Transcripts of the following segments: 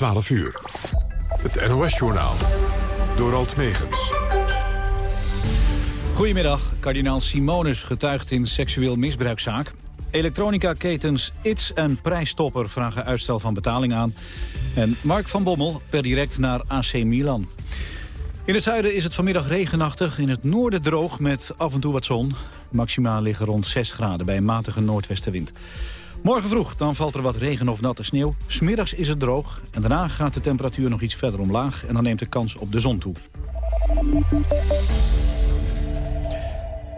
12 uur. Het NOS-journaal. Door Alt Megens. Goedemiddag. Kardinaal Simonus getuigt in seksueel misbruikzaak. Elektronica-ketens Its en Prijstopper vragen uitstel van betaling aan. En Mark van Bommel per direct naar AC Milan. In het zuiden is het vanmiddag regenachtig, in het noorden droog met af en toe wat zon. Maximaal liggen rond 6 graden bij een matige noordwestenwind. Morgen vroeg dan valt er wat regen of natte sneeuw. Smiddags is het droog en daarna gaat de temperatuur nog iets verder omlaag... en dan neemt de kans op de zon toe.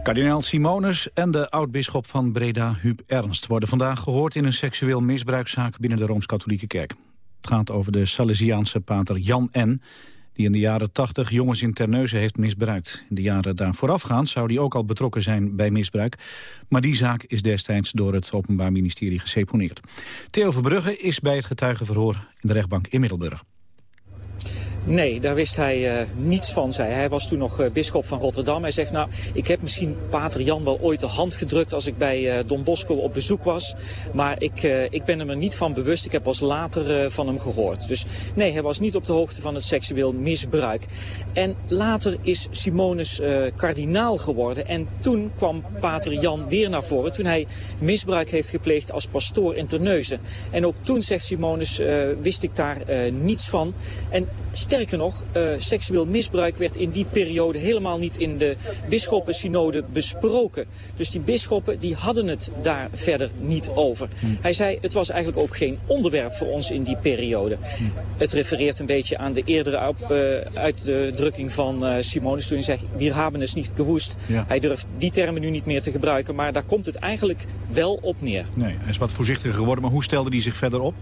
Kardinaal Simonus en de oud-bisschop van Breda, Huub Ernst... worden vandaag gehoord in een seksueel misbruikzaak binnen de Rooms-Katholieke Kerk. Het gaat over de Salesiaanse pater Jan N die in de jaren 80 jongens in Terneuzen heeft misbruikt. In de jaren daar voorafgaand zou hij ook al betrokken zijn bij misbruik. Maar die zaak is destijds door het Openbaar Ministerie geseponeerd. Theo Verbrugge is bij het getuigenverhoor in de rechtbank in Middelburg. Nee, daar wist hij uh, niets van, zei hij. Was toen nog uh, bisschop van Rotterdam. Hij zegt, nou, ik heb misschien pater Jan wel ooit de hand gedrukt als ik bij uh, Don Bosco op bezoek was. Maar ik, ik ben hem er niet van bewust. Ik heb pas later van hem gehoord. Dus nee, hij was niet op de hoogte van het seksueel misbruik. En later is Simonus kardinaal geworden. En toen kwam pater Jan weer naar voren. Toen hij misbruik heeft gepleegd als pastoor in Terneuzen. En ook toen, zegt Simonus, wist ik daar niets van. En Sterker nog, uh, seksueel misbruik werd in die periode helemaal niet in de bisschoppensynode besproken. Dus die bisschoppen die hadden het daar verder niet over. Hm. Hij zei, het was eigenlijk ook geen onderwerp voor ons in die periode. Hm. Het refereert een beetje aan de eerdere uh, uitdrukking van uh, Simonis toen hij zei, wir haben es niet gewoest. Ja. Hij durft die termen nu niet meer te gebruiken, maar daar komt het eigenlijk wel op neer. Nee, hij is wat voorzichtiger geworden, maar hoe stelde hij zich verder op?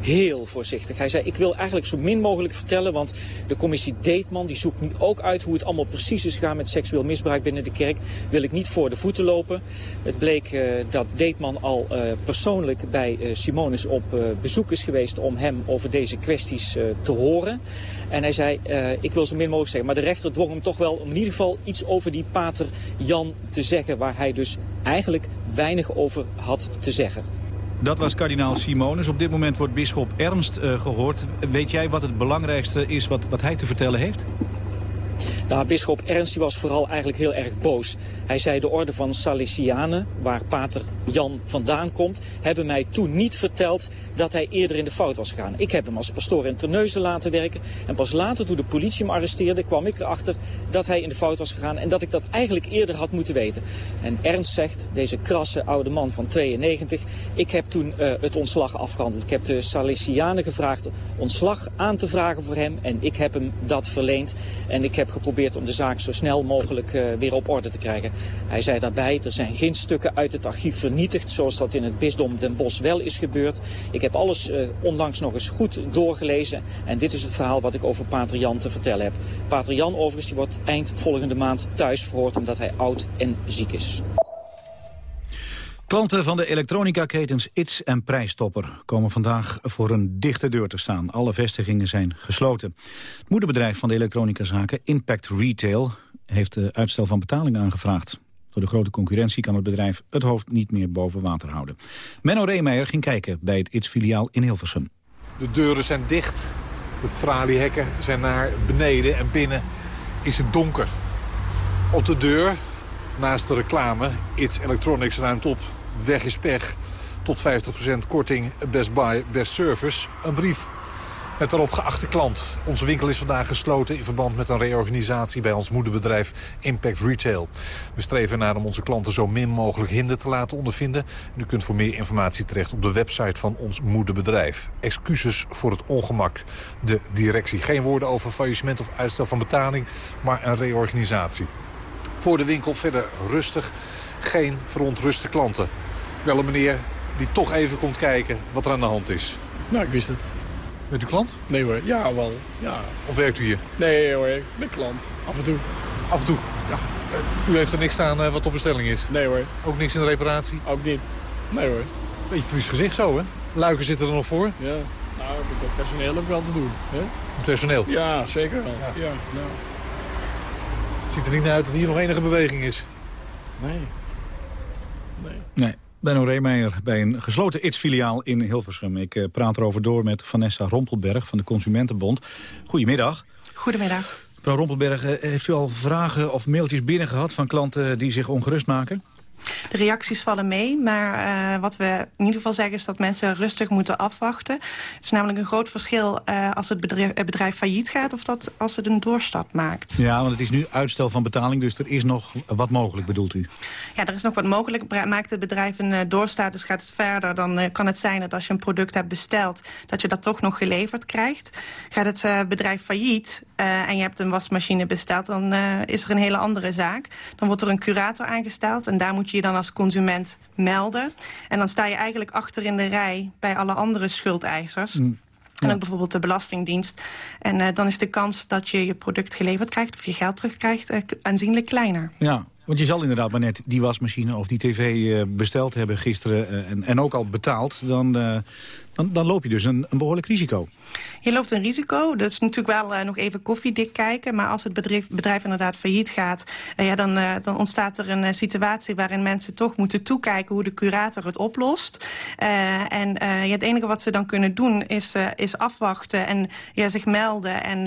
Heel voorzichtig. Hij zei, ik wil eigenlijk zo min mogelijk vertellen, want de commissie Deetman die zoekt nu ook uit hoe het allemaal precies is gegaan met seksueel misbruik binnen de kerk. Wil ik niet voor de voeten lopen. Het bleek uh, dat Deetman al uh, persoonlijk bij uh, Simonis op bezoek is geweest om hem over deze kwesties te horen. En hij zei, ik wil zo min mogelijk zeggen, maar de rechter dwong hem toch wel om in ieder geval iets over die pater Jan te zeggen, waar hij dus eigenlijk weinig over had te zeggen. Dat was kardinaal Simonus. Op dit moment wordt bisschop Ernst uh, gehoord. Weet jij wat het belangrijkste is wat, wat hij te vertellen heeft? Nou, bisschop Ernst was vooral eigenlijk heel erg boos. Hij zei de orde van Salesianen, waar pater Jan vandaan komt... hebben mij toen niet verteld dat hij eerder in de fout was gegaan. Ik heb hem als pastoor in Terneuzen laten werken. En pas later, toen de politie hem arresteerde, kwam ik erachter dat hij in de fout was gegaan... en dat ik dat eigenlijk eerder had moeten weten. En Ernst zegt, deze krasse oude man van 92... ik heb toen uh, het ontslag afgehandeld. Ik heb de Salesianen gevraagd ontslag aan te vragen voor hem... en ik heb hem dat verleend. En ik heb geprobeerd om de zaak zo snel mogelijk uh, weer op orde te krijgen. Hij zei daarbij, er zijn geen stukken uit het archief vernietigd... zoals dat in het bisdom Den Bosch wel is gebeurd. Ik heb alles uh, onlangs nog eens goed doorgelezen. En dit is het verhaal wat ik over Pater Jan te vertellen heb. Pater Jan overigens die wordt eind volgende maand thuis verhoord... omdat hij oud en ziek is. Klanten van de elektronica-ketens Its en Prijstopper komen vandaag voor een dichte deur te staan. Alle vestigingen zijn gesloten. Het moederbedrijf van de elektronica-zaken, Impact Retail, heeft de uitstel van betaling aangevraagd. Door de grote concurrentie kan het bedrijf het hoofd niet meer boven water houden. Menno Reemeijer ging kijken bij het Its-filiaal in Hilversum. De deuren zijn dicht, de traliehekken zijn naar beneden en binnen is het donker. Op de deur, naast de reclame, Its Electronics ruimt op weg is pech. Tot 50% korting Best Buy, Best Service. Een brief met daarop geachte klant. Onze winkel is vandaag gesloten in verband met een reorganisatie bij ons moederbedrijf Impact Retail. We streven naar om onze klanten zo min mogelijk hinder te laten ondervinden. u kunt voor meer informatie terecht op de website van ons moederbedrijf. Excuses voor het ongemak. De directie. Geen woorden over faillissement of uitstel van betaling, maar een reorganisatie. Voor de winkel verder rustig. Geen verontruste klanten wel een meneer die toch even komt kijken wat er aan de hand is. Nou, ik wist het. Met uw klant? Nee hoor, ja wel. Ja. Of werkt u hier? Nee hoor, met klant. Af en toe. Af en toe? Ja. U heeft er niks aan uh, wat op bestelling is? Nee hoor. Ook niks in de reparatie? Ook niet. Nee hoor. Beetje triest gezicht zo hè? Luiken zitten er nog voor? Ja. Nou, het personeel heb ik wel te doen. Hè? Personeel? Ja, zeker wel. Ja. ja nou. Het ziet er niet naar uit dat hier nog enige beweging is. Nee. Nee. Benno Reemeijer bij een gesloten ITS-filiaal in Hilversum. Ik uh, praat erover door met Vanessa Rompelberg van de Consumentenbond. Goedemiddag. Goedemiddag. Mevrouw Rompelberg, uh, heeft u al vragen of mailtjes binnengehad van klanten die zich ongerust maken? De reacties vallen mee, maar uh, wat we in ieder geval zeggen... is dat mensen rustig moeten afwachten. Het is namelijk een groot verschil uh, als het bedrijf, het bedrijf, failliet gaat... of dat als het een doorstap maakt. Ja, want het is nu uitstel van betaling, dus er is nog wat mogelijk, bedoelt u? Ja, er is nog wat mogelijk. Maakt het bedrijf een uh, doorstatus, gaat het verder... dan kan het zijn dat als je een product hebt besteld... dat je dat toch nog geleverd krijgt. Gaat het bedrijf failliet en je hebt een wasmachine besteld... dan is er een hele andere zaak. Dan wordt er een curator aangesteld en daar moet je je dan als consument melden. En dan sta je eigenlijk achter in de rij bij alle andere schuldeisers. Mm. En ook bijvoorbeeld de Belastingdienst. En uh, dan is de kans dat je je product geleverd krijgt... of je geld terugkrijgt, uh, aanzienlijk kleiner. Ja, want je zal inderdaad maar net die wasmachine of die tv uh, besteld hebben gisteren... en, en ook al betaald, dan, dan, dan loop je dus een, een, behoorlijk risico. Je loopt een risico. Dat is natuurlijk wel uh, nog even koffiedik kijken. Maar als het bedrijf, bedrijf inderdaad failliet gaat... Uh, ja, dan, uh, dan ontstaat er een situatie waarin mensen toch moeten toekijken... hoe de curator het oplost. en ja, het enige wat ze dan kunnen doen is, is afwachten en ja, zich melden... En,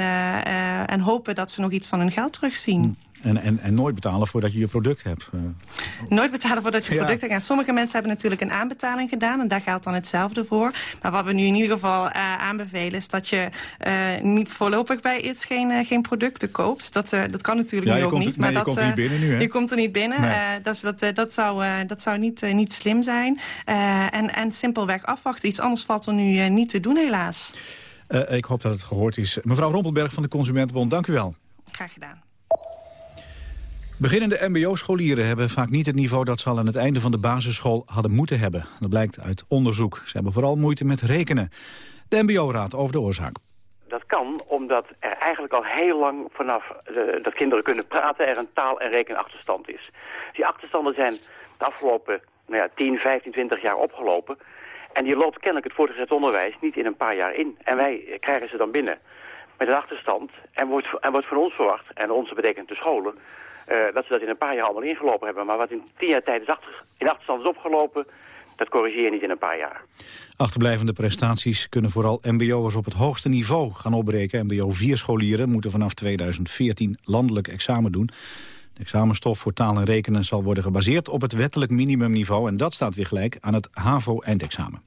en hopen dat ze nog iets van hun geld terugzien. En, en, en nooit betalen voordat je je product hebt. Eh. Nooit betalen voordat je product hebt. sommige mensen hebben natuurlijk een aanbetaling gedaan. En daar geldt dan hetzelfde voor. Maar wat we nu in ieder geval uh, aanbevelen... is dat je uh, niet voorlopig bij iets geen, geen producten koopt. Dat, dat kan natuurlijk nu ook niet. maar dat, je komt er niet binnen nu, hè? Je komt er niet binnen. Nee. dat, dat, dat zou, dat zou niet, niet slim zijn. en, en simpelweg afwachten. Iets anders valt er nu niet te doen, helaas. ik hoop dat het gehoord is. Mevrouw Rompelberg van de Consumentenbond, dank u wel. Graag gedaan. Beginnende mbo-scholieren hebben vaak niet het niveau dat ze al aan het einde van de basisschool hadden moeten hebben. Dat blijkt uit onderzoek. Ze hebben vooral moeite met rekenen. De mbo-raad over de oorzaak. Dat kan omdat er eigenlijk al heel lang vanaf de, dat kinderen kunnen praten er een taal- en rekenachterstand is. Die achterstanden zijn de afgelopen nou ja, 10, 15, 20 jaar opgelopen. En die loopt kennelijk het voortgezet onderwijs niet in een paar jaar in. En wij krijgen ze dan binnen met een achterstand. En wordt, en wordt van ons verwacht, en onze betekent de scholen, dat ze dat in een paar jaar allemaal ingelopen hebben. Maar wat in tien jaar tijd is achter, in achterstand is opgelopen, dat corrigeer je niet in een paar jaar. Achterblijvende prestaties kunnen vooral mbo'ers op het hoogste niveau gaan opbreken. Mbo 4-scholieren moeten vanaf 2014 landelijk examen doen. De examenstof voor taal en rekenen zal worden gebaseerd op het wettelijk minimumniveau... en dat staat weer gelijk aan het HAVO-eindexamen.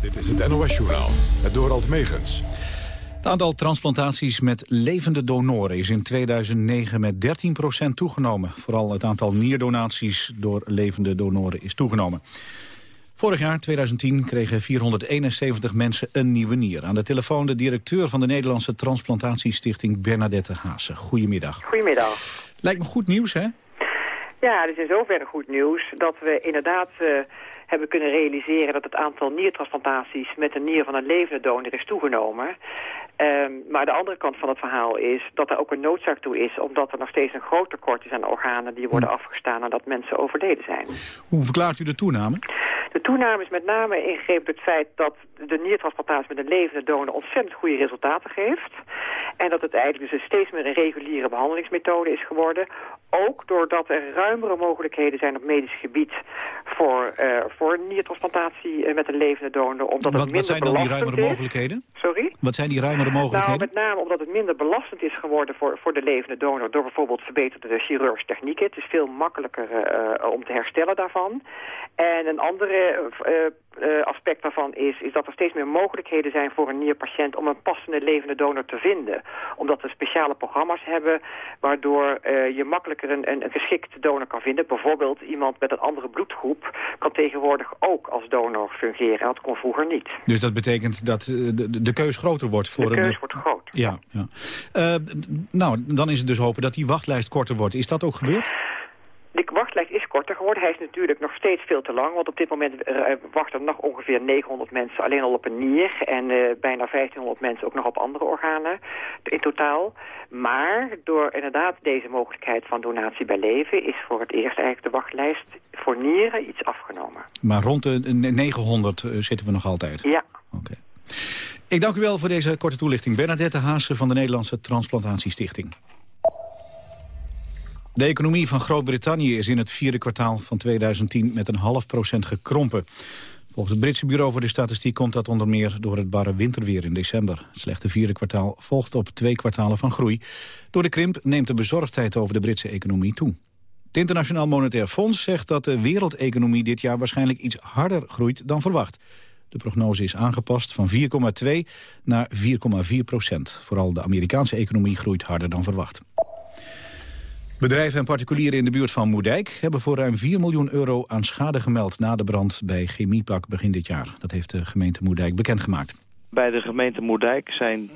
Dit is het NOS-journaal, het Dorald Megens. Het aantal transplantaties met levende donoren is in 2009 met 13% toegenomen. Vooral het aantal nierdonaties door levende donoren is toegenomen. Vorig jaar, 2010, kregen 471 mensen een nieuwe nier. Aan de telefoon de directeur van de Nederlandse Transplantatiestichting Bernadette Haase. Goedemiddag. Goedemiddag. Lijkt me goed nieuws, hè? Ja, het is in zoverre goed nieuws dat we inderdaad... Uh hebben kunnen realiseren dat het aantal niertransplantaties met een nier van een levende donor is toegenomen. Um, maar de andere kant van het verhaal is dat er ook een noodzaak toe is... omdat er nog steeds een groot tekort is aan organen die worden hm. afgestaan... nadat mensen overleden zijn. Hoe verklaart u de toename? De toename is met name ingegrepen door het feit dat de niertransplantatie met een levende donor ontzettend goede resultaten geeft. En dat het eigenlijk dus steeds meer een reguliere behandelingsmethode is geworden. Ook doordat er ruimere mogelijkheden zijn op medisch gebied voor, uh, voor niertransplantatie eh, met een levende donor. Omdat wat, het minder wat zijn dan die ruimere mogelijkheden? Sorry? Wat zijn die ruimere mogelijkheden? Nou, met name omdat het minder belastend is geworden voor, voor de levende donor... door bijvoorbeeld verbeterde chirurgische technieken. Het is veel makkelijker uh, om te herstellen daarvan. En een andere uh, aspect daarvan is, is dat er steeds meer mogelijkheden zijn voor een nierpatiënt om een passende levende donor te vinden. Omdat we speciale programma's hebben waardoor uh, je makkelijker een, een, een geschikte donor kan vinden. Bijvoorbeeld iemand met een andere bloedgroep kan tegenwoordig ook als donor fungeren. En dat kon vroeger niet. Dus dat betekent dat de, de keus groter wordt voor de een... De keus wordt groter. Ja, ja. nou, dan is het dus hopen dat die wachtlijst korter wordt. Is dat ook gebeurd? Korter geworden. Hij is natuurlijk nog steeds veel te lang. Want op dit moment uh, wachten nog ongeveer 900 mensen alleen al op een nier. En uh, bijna 1500 mensen ook nog op andere organen in totaal. Maar door inderdaad deze mogelijkheid van donatie bij leven... is voor het eerst eigenlijk de wachtlijst voor nieren iets afgenomen. Maar rond de 900 uh, zitten we nog altijd? Ja. Oké. Ik dank u wel voor deze korte toelichting. Bernadette Haase van de Nederlandse Transplantatiestichting. De economie van Groot-Brittannië is in het vierde kwartaal van 2010 met een half procent gekrompen. Volgens het Britse Bureau voor de Statistiek komt dat onder meer door het barre winterweer in december. Het slechte vierde kwartaal volgt op twee kwartalen van groei. Door de krimp neemt de bezorgdheid over de Britse economie toe. Het Internationaal Monetair Fonds zegt dat de wereldeconomie dit jaar waarschijnlijk iets harder groeit dan verwacht. De prognose is aangepast van 4,2 naar 4,4 procent. Vooral de Amerikaanse economie groeit harder dan verwacht. Bedrijven en particulieren in de buurt van Moerdijk... hebben voor ruim 4 miljoen euro aan schade gemeld... na de brand bij Chemiepak begin dit jaar. Dat heeft de gemeente Moerdijk bekendgemaakt. Bij de gemeente Moerdijk zijn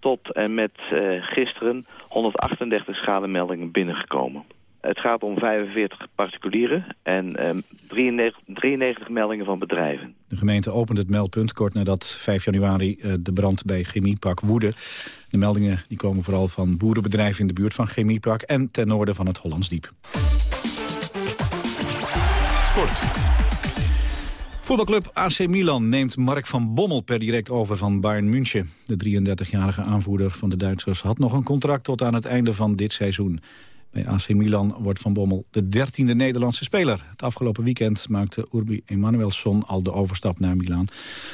tot en met uh, gisteren 138 schademeldingen binnengekomen. Het gaat om 45 particulieren en um, 93, 93, meldingen van bedrijven. De gemeente opent het meldpunt kort nadat 5 januari uh, de brand bij Chemiepak woedde. De meldingen die komen vooral van boerenbedrijven in de buurt van Chemiepak... en ten noorden van het Hollandsdiep. Sport. Voetbalclub AC Milan neemt Mark van Bommel per direct over van Bayern München. De 33-jarige aanvoerder van de Duitsers had nog een contract tot aan het einde van dit seizoen. Bij AC Milan wordt Van Bommel de dertiende Nederlandse speler. Het afgelopen weekend maakte Urbi Emanuelsson al de overstap naar Milan.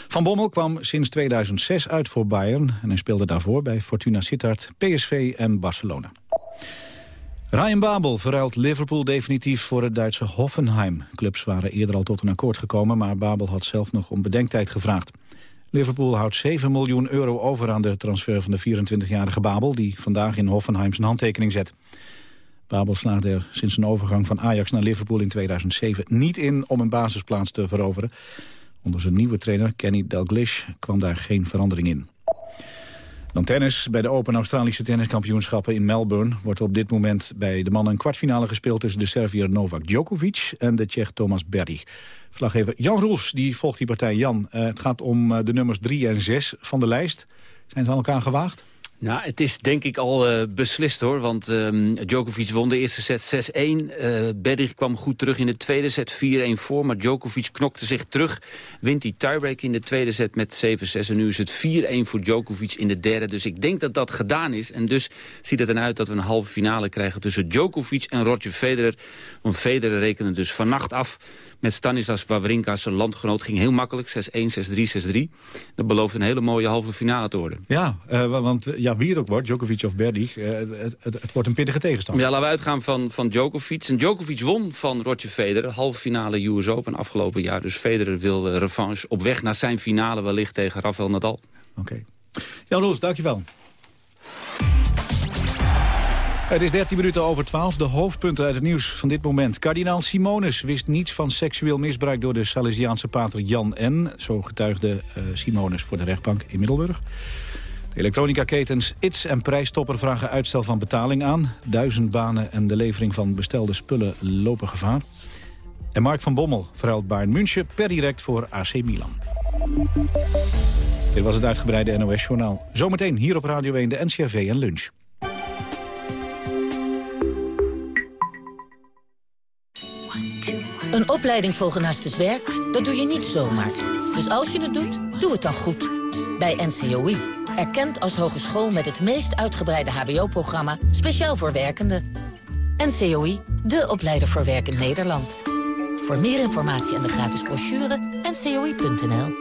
Van Bommel kwam sinds 2006 uit voor Bayern... en hij speelde daarvoor bij Fortuna Sittard, PSV en Barcelona. Ryan Babel verruilt Liverpool definitief voor het Duitse Hoffenheim. Clubs waren eerder al tot een akkoord gekomen... maar Babel had zelf nog om bedenktijd gevraagd. Liverpool houdt 7 miljoen euro over aan de transfer van de 24-jarige Babel... die vandaag in Hoffenheim zijn handtekening zet. Babel slaagde er sinds zijn overgang van Ajax naar Liverpool in 2007 niet in om een basisplaats te veroveren. Onder zijn nieuwe trainer Kenny Dalglish kwam daar geen verandering in. Dan tennis. Bij de Open Australische tenniskampioenschappen in Melbourne... wordt op dit moment bij de mannen een kwartfinale gespeeld... tussen de Serviër Novak Djokovic en de Tsjech Thomas Berry. Vlaggever Jan Roels die volgt die partij. Jan, uh, het gaat om uh, de nummers 3 en 6 van de lijst. Zijn ze aan elkaar gewaagd? Nou, het is denk ik al uh, beslist hoor. Want um, Djokovic won de eerste set 6-1. Uh, Berdig kwam goed terug in de tweede set 4-1 voor. Maar Djokovic knokte zich terug. Wint die tiebreak in de tweede set met 7-6. En nu is het 4-1 voor Djokovic in de derde. Dus ik denk dat dat gedaan is. En dus ziet het eruit dat we een halve finale krijgen tussen Djokovic en Roger Federer. Want Federer rekende dus vannacht af met Stanislas Wawrinka, zijn landgenoot. Ging heel makkelijk, 6-1, 6-3, 6-3. Dat belooft een hele mooie halve finale te worden. Ja, uh, want ja, wie het ook wordt, Djokovic of Berdig, uh, het, het, het, wordt een pittige tegenstander. Ja, laten we uitgaan van, van Djokovic. En Djokovic won van Roger Federer, halve finale US Open afgelopen jaar. Dus Federer wil revanche op weg naar zijn finale wellicht tegen Rafael Nadal. Oké. Okay. Jan Roels, dankjewel. Het is 13 minuten over 12. De hoofdpunten uit het nieuws van dit moment. Kardinaal Simonis wist niets van seksueel misbruik... door de Salesiaanse pater Jan N. Zo getuigde uh, Simonis voor de rechtbank in Middelburg. De elektronica-ketens ITS en Prijstopper vragen uitstel van betaling aan. Duizend banen en de levering van bestelde spullen lopen gevaar. En Mark van Bommel verhuilt Bayern München per direct voor AC Milan. Dit was het uitgebreide NOS-journaal. Zometeen hier op Radio 1 de NCRV en lunch. Een opleiding volgen naast het werk, dat doe je niet zomaar. Dus als je het doet, doe het dan goed. Bij NCOI. Erkend als hogeschool met het meest uitgebreide hbo-programma... speciaal voor werkenden. NCOI, de opleider voor werk in Nederland. Voor meer informatie en de gratis brochure, ncoi.nl.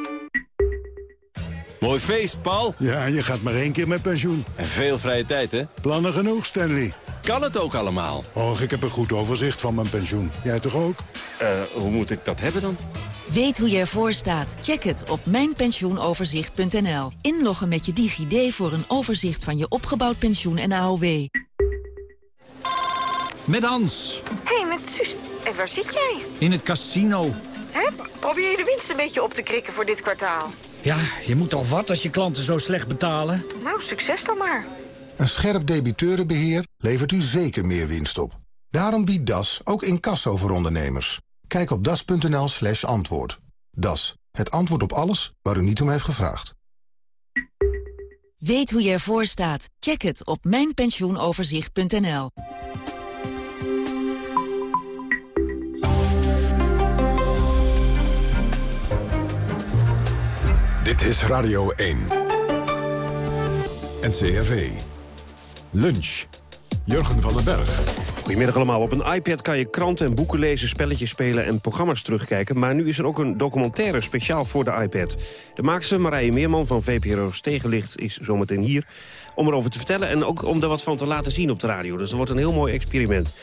Mooi feest, Paul. Ja, je gaat maar één keer met pensioen. En veel vrije tijd, hè? Plannen genoeg, Stanley. Kan het ook allemaal? Och, ik heb een goed overzicht van mijn pensioen. Jij toch ook? Uh, hoe moet ik dat hebben dan? Weet hoe je ervoor staat? Check het op mijnpensioenoverzicht.nl. Inloggen met je DigiD voor een overzicht van je opgebouwd pensioen en AOW. Met Hans. Hé, hey, met Suus. En waar zit jij? In het casino. Hè? Probeer je de winst een beetje op te krikken voor dit kwartaal? Ja, je moet toch wat als je klanten zo slecht betalen? Nou, succes dan maar. Een scherp debiteurenbeheer levert u zeker meer winst op. Daarom biedt DAS ook incasso voor ondernemers. Kijk op das.nl slash antwoord. DAS, het antwoord op alles waar u niet om heeft gevraagd. Weet hoe je ervoor staat? Check het op mijnpensioenoverzicht.nl. Dit is Radio 1. NCRV. Lunch. Jurgen van den Berg. Goedemiddag allemaal. Op een iPad kan je kranten en boeken lezen, spelletjes spelen en programma's terugkijken. Maar nu is er ook een documentaire speciaal voor de iPad. De maakster Marije Meerman van VPRO's Tegenlicht is zometeen hier om erover te vertellen... en ook om er wat van te laten zien op de radio. Dus dat wordt een heel mooi experiment.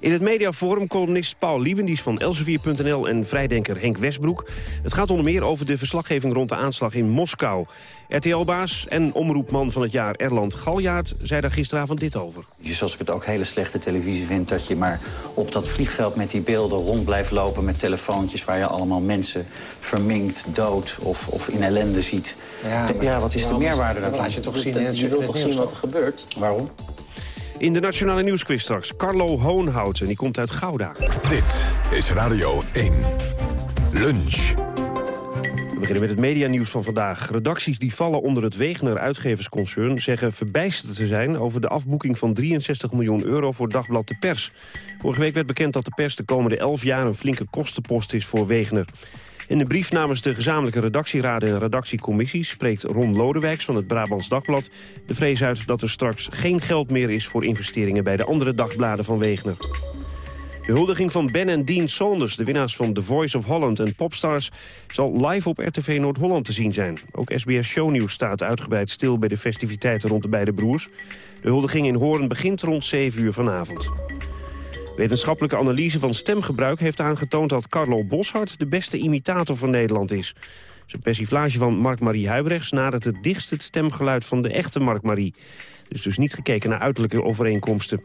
In het mediaforum columnist Paul Lieben, die is van Elsevier.nl... en vrijdenker Henk Westbroek. Het gaat onder meer over de verslaggeving rond de aanslag in Moskou. RTL-baas en omroepman van het jaar Erland Galjaard... zei daar gisteravond dit over. Dus als ik het ook hele slechte televisie vind... dat je maar op dat vliegveld met die beelden rond blijft lopen... met telefoontjes waar je allemaal mensen verminkt, dood of, of in ellende ziet. Ja, ja wat is de meerwaarde daarvan? Laat je toch zien, je wilt toch zien wat er gebeurt? Waarom? In de Nationale Nieuwsquiz straks Carlo Hoonhouten, die komt uit Gouda. Dit is Radio 1. Lunch. We beginnen met het medianieuws van vandaag. Redacties die vallen onder het Wegener uitgeversconcern... zeggen verbijsterd te zijn over de afboeking van 63 miljoen euro voor Dagblad de Pers. Vorige week werd bekend dat de pers de komende 11 jaar... een flinke kostenpost is voor Wegener. In de brief namens de gezamenlijke redactieraden en redactiecommissies... spreekt Ron Lodewijks van het Brabants Dagblad de vrees uit dat er straks geen geld meer is... voor investeringen bij de andere dagbladen van Wegener. De huldiging van Ben en Dean Saunders, de winnaars van The Voice of Holland en Popstars... zal live op RTV Noord-Holland te zien zijn. Ook SBS Shownieuws staat uitgebreid stil bij de festiviteiten rond de beide broers. De huldiging in Hoorn begint rond 7 uur vanavond. Wetenschappelijke analyse van stemgebruik heeft aangetoond dat Carlo Boshart de beste imitator van Nederland is. Zijn persiflage van Mark-Marie Huibrechts nadert het dichtst het stemgeluid van de echte Mark-Marie. Is dus niet gekeken naar uiterlijke overeenkomsten.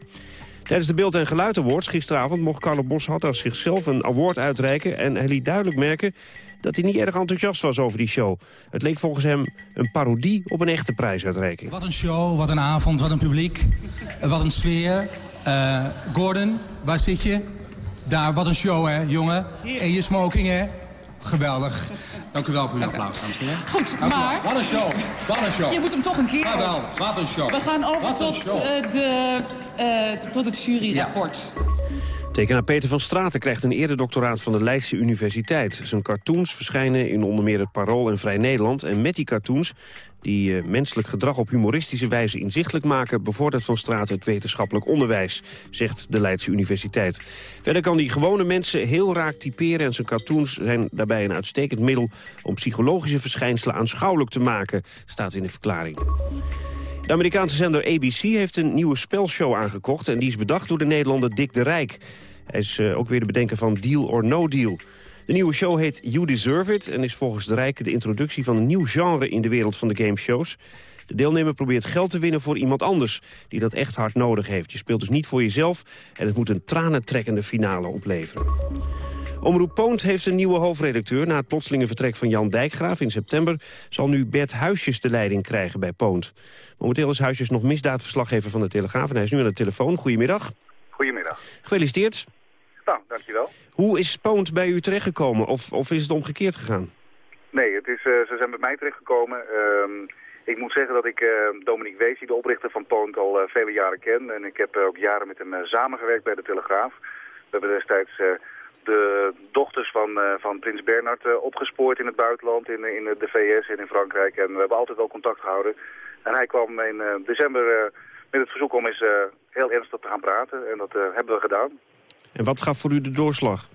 Tijdens de Beeld- en Geluid Awards gisteravond mocht Carlo Boshart als zichzelf een award uitreiken... en hij liet duidelijk merken dat hij niet erg enthousiast was over die show. Het leek volgens hem een parodie op een echte prijsuitreiking. Wat een show, wat een avond, wat een publiek, wat een sfeer. Uh, Gordon, waar zit je? Daar, wat een show hè, jongen. En je smoking hè. Geweldig. Dank u wel voor uw applaus, dames en heren. Goed, Dank maar... Wat een show, wat een show. Je moet hem toch een keer... Jawel, wat een show. We gaan over tot, uh, de, uh, tot het juryrapport. Tekenaar Peter van Straten krijgt een eredoctoraat van de Leidse Universiteit. Zijn cartoons verschijnen in onder meer het Parool en Vrij Nederland. En met die cartoons, die uh, menselijk gedrag op humoristische wijze inzichtelijk maken... bevordert Van Straten het wetenschappelijk onderwijs, zegt de Leidse Universiteit. Verder kan hij gewone mensen heel raak typeren... en zijn cartoons zijn daarbij een uitstekend middel... om psychologische verschijnselen aanschouwelijk te maken, staat in de verklaring. De Amerikaanse zender ABC heeft een nieuwe spelshow aangekocht... en die is bedacht door de Nederlander Dick de Rijk. Hij is uh, ook weer de bedenker van Deal or No Deal. De nieuwe show heet You Deserve It... en is volgens de Rijk de introductie van een nieuw genre in de wereld van de gameshows. De deelnemer probeert geld te winnen voor iemand anders... die dat echt hard nodig heeft. Je speelt dus niet voor jezelf en het moet een tranentrekkende finale opleveren. Omroep Poont heeft een nieuwe hoofdredacteur. Na het plotselinge vertrek van Jan Dijkgraaf in september... zal nu Bert Huisjes de leiding krijgen bij Poont. Momenteel is Huisjes nog misdaadverslaggever van de Telegraaf... en hij is nu aan de telefoon. Goedemiddag. Goedemiddag. Gefeliciteerd. Nou, dankjewel. Hoe is Poont bij u terechtgekomen? Of, of is het omgekeerd gegaan? Nee, het is, uh, ze zijn bij mij terechtgekomen. Uh, ik moet zeggen dat ik uh, Dominique Weesie, de oprichter van Poont, al uh, vele jaren ken. En ik heb ook jaren met hem samengewerkt bij de Telegraaf. We hebben destijds de dochters van, uh, van Prins Bernhard uh, opgespoord in het buitenland, in, in de VS en in Frankrijk. En we hebben altijd wel contact gehouden. En hij kwam in uh, december met het verzoek om eens heel ernstig te gaan praten. En dat hebben we gedaan. En wat gaf voor u de doorslag?